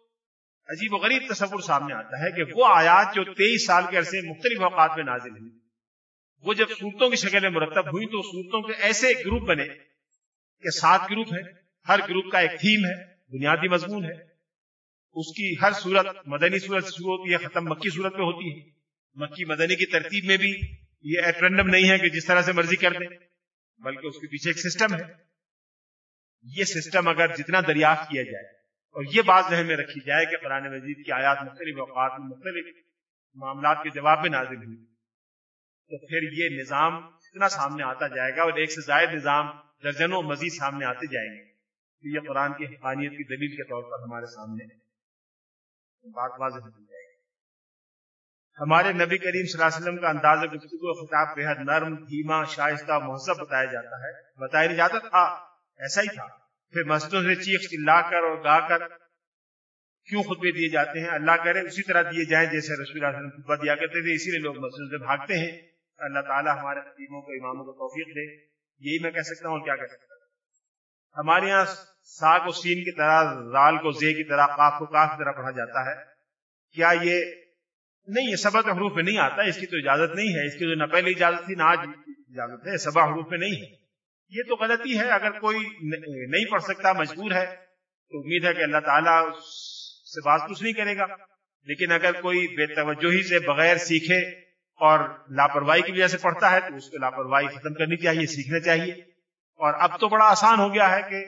Speaker 1: عجیب و غریب تصور سامنے آتا ہے کہ وہ آیات جو تیئیس سال کے عرصے مختلف اوقات میں نازل ہوئی، وہ جب صورتوں کی شکل میں مرتب ہوئی تو صورتوں کے ایسے گروپ بنے کہ سات گروپ ہیں، ہر گروپ کا ایک تھیم ہے، بنیادی مضمون ہے۔ اس کی ہر صورت مدنی صورت سے شروع ہوتی ہے، ختم مکی صورت پہ ہوتی ہے۔ مکی مدنی کی ترتیب میں بھی یہ ایٹرنڈم نہیں ہے کہ جس طرح سے مرضی کر دیں، بلکہ اس کے پیچھے ایک سسٹم ہے۔ یہ سسٹم اگر جتنا دریافت کیا جائے اور یہ بات ذہن میں رکھی جائے کہ قرآن مجید کی آیات مختلف اوقات میں مختلف معاملات کے جواب میں نازل ہوئی تو پھر یہ نظام اتنا سامنے آتا جائے گا اور ایک سے زائد نظام درجنوں مزید سامنے آتے جائیں گے۔ تو یہ قرآن کی حقانیت کی دلیل کے طور پر ہمارے سامنے بات واضح ہو جائے گی۔ ہمارے نبی کریم صلی اللہ علیہ وسلم کا انداز گفتگو خطاب بےحد نرم، دھیما، شائستہ مہذب بتایا جاتا ہے، بتایا نہیں جاتا، تھا۔ ایسا ہی تھا۔ پھر مسجدوں سے چیخ چلا کر اور گا کر کیوں خطبے دیے جاتے ہیں؟ اللہ کرے، اسی طرح دیے جائیں جیسے رسول اللہ علیہ وسلم خطبہ دیا کرتے تھے، اسی لیے لوگ مسجد سے بھاگتے ہیں۔ اللہ تعالیٰ ہمارے قدیموں کو، اماموں کو توفیق دے۔ یہی میں کہہ سکتا ہوں کیا کہہ سکتا ہوں؟ ہمارے یہاں سا کو سین کی طرح، رال کو زے کی طرح کاف کو کاف کی طرح پڑھا جاتا ہے۔ کیا یہ نہیں، یہ سبق حروف میں نہیں آتا؟ اس کی تو اجازت نہیں ہے۔ اس کی جو نہ پہلے اجازت تھی، نہ آج اجازت ہے۔ سبا حروف میں نہیں ہے۔ یہ تو غلطی ہے، اگر کوئی نہیں پڑھ سکتا، مجبور ہے، تو امید ہے کہ اللہ تعالیٰ سے بات کچھ نہیں کرے گا۔ لیکن اگر کوئی بے توجہی سے بغیر سیکھے اور لاپرواہی کی وجہ سے پڑھتا ہے، تو اس کو لاپرواہی ختم کرنی چاہیے، سیکھنا چاہیے۔ اور اب تو بڑا آسان ہو گیا ہے کہ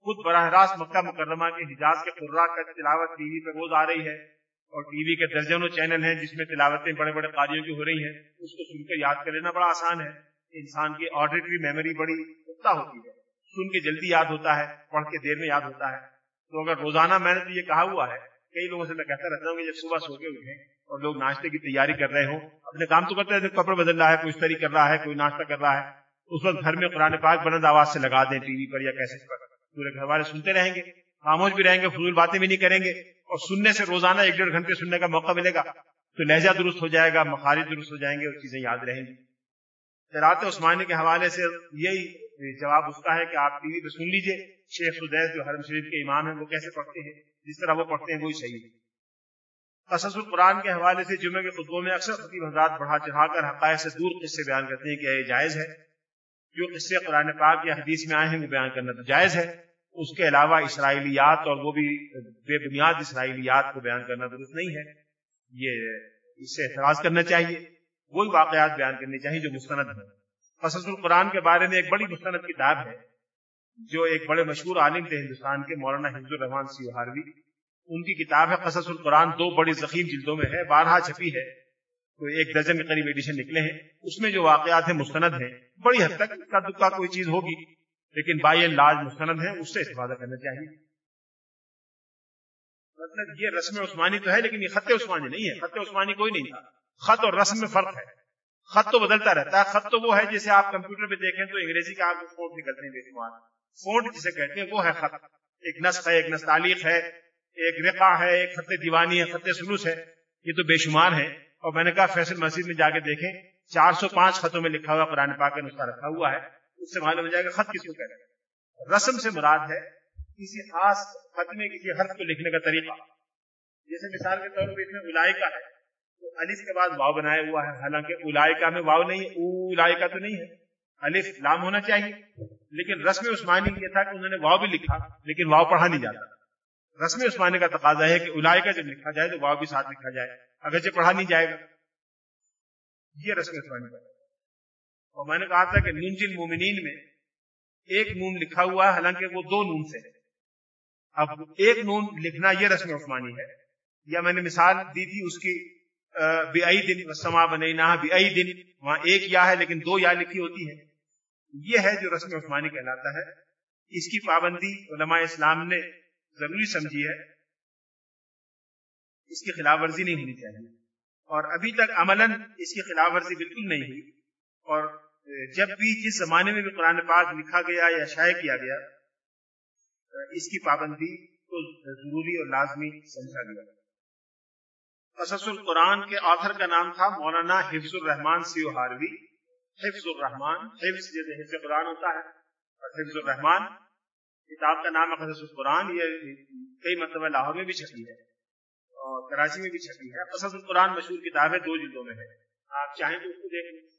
Speaker 1: خود براہ راست مکہ مکرمہ کے حجاز کے قرا کا تلاوت ٹی وی پہ روز آ رہی ہے اور ٹی وی کے درجنوں چینل ہیں جس میں تلاوتیں بڑے بڑے قاریوں کی ہو رہی ہیں، اس کو سن کر یاد کر لینا بڑا آسان ہے۔ انسان کی آڈیٹری میموری بڑی پختہ ہوتی ہے۔ سن کے جلدی یاد ہوتا ہے، پڑھ کے دیر میں یاد ہوتا ہے۔ تو اگر روزانہ میں نے تو یہ کہا ہوا ہے، کئی لوگوں سے میں کہتا رہتا ہوں کہ جب صبح سو کے اٹھیں اور لوگ ناشتے کی تیاری کر رہے ہوں، اپنے کام تو کرتے رہتے کپڑے بدل رہا ہے، کوئی استری کر رہا ہے، کوئی ناشتہ کر رہا ہے، اس وقت گھر میں قرآن پاک بلند آواز سے لگا دیں، ٹی وی پر یا کیسے پر۔ پورے گھر والے سنتے رہیں گے، خاموش بھی رہیں گے، فضول باتیں بھی نہیں کریں گے اور سننے سے روزانہ ایک ڈیڑھ گھنٹے سننے کا موقع ملے گا تو لہجہ درست ہو جائے گا، مخارج درست ہو جائیں گے اور چیزیں یاد رہیں گی۔ رات عثمانی کے حوالے سے، یہی جواب اس کا ہے کہ آپ ٹی وی پہ سن لیجیے۔ شیخ سدیس جو حرم شریف کے امام ہیں، وہ کیسے پڑھتے ہیں؟ جس طرح وہ پڑھتے ہیں، وہی صحیح ہے۔ قصص القرآن کے حوالے سے جمعے کے خطبوں میں اکثر خطیب حضرات بڑھا چڑھا کر حقائق سے دور قصے بیان کرتے ہیں کہ یہ جائز ہے۔ جو قصے قرآن پاک یا حدیث میں آئے ہیں، وہ بیان کرنا تو جائز ہے۔ اس کے علاوہ اسرائیلیات اور وہ بھی بے بنیاد اسرائیلیات کو بیان کرنا درست نہیں ہے۔ یہ اس سے اعتراض کرنا چاہیے۔ وہی واقعات بیان کرنے چاہیے جو مستند ہیں۔ قصص القرآن کے بارے میں ایک بڑی مستند کتاب ہے، جو ایک بڑے مشہور عالم تھے ہندوستان کے، مولانا حفظ الرحمان سی ہاروی ان کی کتاب ہے قصص القرآن، دو بڑی زخیم جلدوں میں ہے بارہ چھپی ہے، تو ایک درجن کے قریب ایڈیشن نکلے ہیں۔ اس میں جو واقعات ہیں مستند ہیں۔ بڑی حد تک کا دکا کوئی چیز ہوگی، لیکن بائی لاج مستند ہے اس سے استفادہ کرنا چاہیے۔ مطلب یہ رسم عثمانی تو ہے، لیکن یہ خط عثمانی نہیں ہے۔ خط عثمانی کوئی نہیں تھا۔ خط اور رسم میں فرق ہے۔ خط تو بدلتا رہتا ہے۔ خط تو وہ ہے جیسے آپ کمپیوٹر پہ دیکھیں تو انگریزی کا آپ کو فونٹ نکلتے ہیں بے شمار فونٹ جسے کہتے ہیں وہ ہے خط۔ ایک نسخ ہے، ایک نستعلیق ہے، ایک رقا ہے، ایک خط دیوانی ہے، خط سلوس ہے۔ یہ تو بے شمار ہے اور میں نے کہا فیصل مسجد میں جا کے دیکھیں، چار سو پانچ خطوں میں لکھا ہوا قرآن پاک کا نسخہ رکھا ہوا ہے۔ اس سے معلوم ہو جائے گا خط کس کو کہتے ہیں۔ رسم سے مراد ہے کسی خاص خط میں کسی حرف کو لکھنے کا طریقہ۔ جیسے مثال کے طور پر اس میں الائی کا ہے۔ الف کے بعد واؤ بنایا ہوا ہے۔ حالانکہ الائی کا میں واؤ نہیں ہے الائی تو نہیں ہے۔ الف لام ہونا چاہیے۔ لیکن رسم عثمانی یہ تھا کہ انہوں نے واؤ بھی لکھا، لیکن واؤ پڑھا نہیں جاتا۔ رسم عثمانی کا تقاضا ہے کہ الائی کا جب لکھا جائے تو واؤ بھی ساتھ لکھا جائے، اگرچہ پڑھا نہیں جائے گا۔ یہ رسم عثمانی کا۔ اور میں نے کہا تھا کہ نون مومنین میں ایک نون لکھا ہوا ہے، حالانکہ وہ دو نون سے ہے۔ اب ایک نون لکھنا یہ رسم عثمانی ہے۔ یا میں نے مثال دی تھی اس کی بے دن سما بنے نہ بے دن، وہاں ایک یا ہے لیکن دو یا لکھی ہوتی ہے یہ ہے جو رسم عثمانی کہلاتا ہے۔ اس کی پابندی علماء اسلام نے ضروری سمجھی ہے۔ اس کی خلاف ورزی نہیں ہونی چاہیے۔ اور ابھی تک عمل اس کی خلاف ورزی بالکل نہیں ہوئی۔ اور جب بھی جس زمانے میں بھی قرآن پاک لکھا گیا یا شائع کیا گیا، اس کی پابندی کو ضروری اور لازمی سمجھا گیا۔ قصص القرآن کے آخر کا نام تھا مولانا حفظ الرحمان سیو ہاروی حفظ الرحمان حفظ جیسے حفظ قرآن ہوتا ہے۔ اور حفظ الرحمان کتاب کا نام ہے قصص القرآن، یہ کئی مرتبہ لاہور میں بھی چھپی ہے۔ اور کراچی میں بھی چھپی ہے۔ قصص القرآن مشہور کتاب ہے، دو جلدوں میں ہے۔ آپ چاہیں تو اس کو دیکھ لیں۔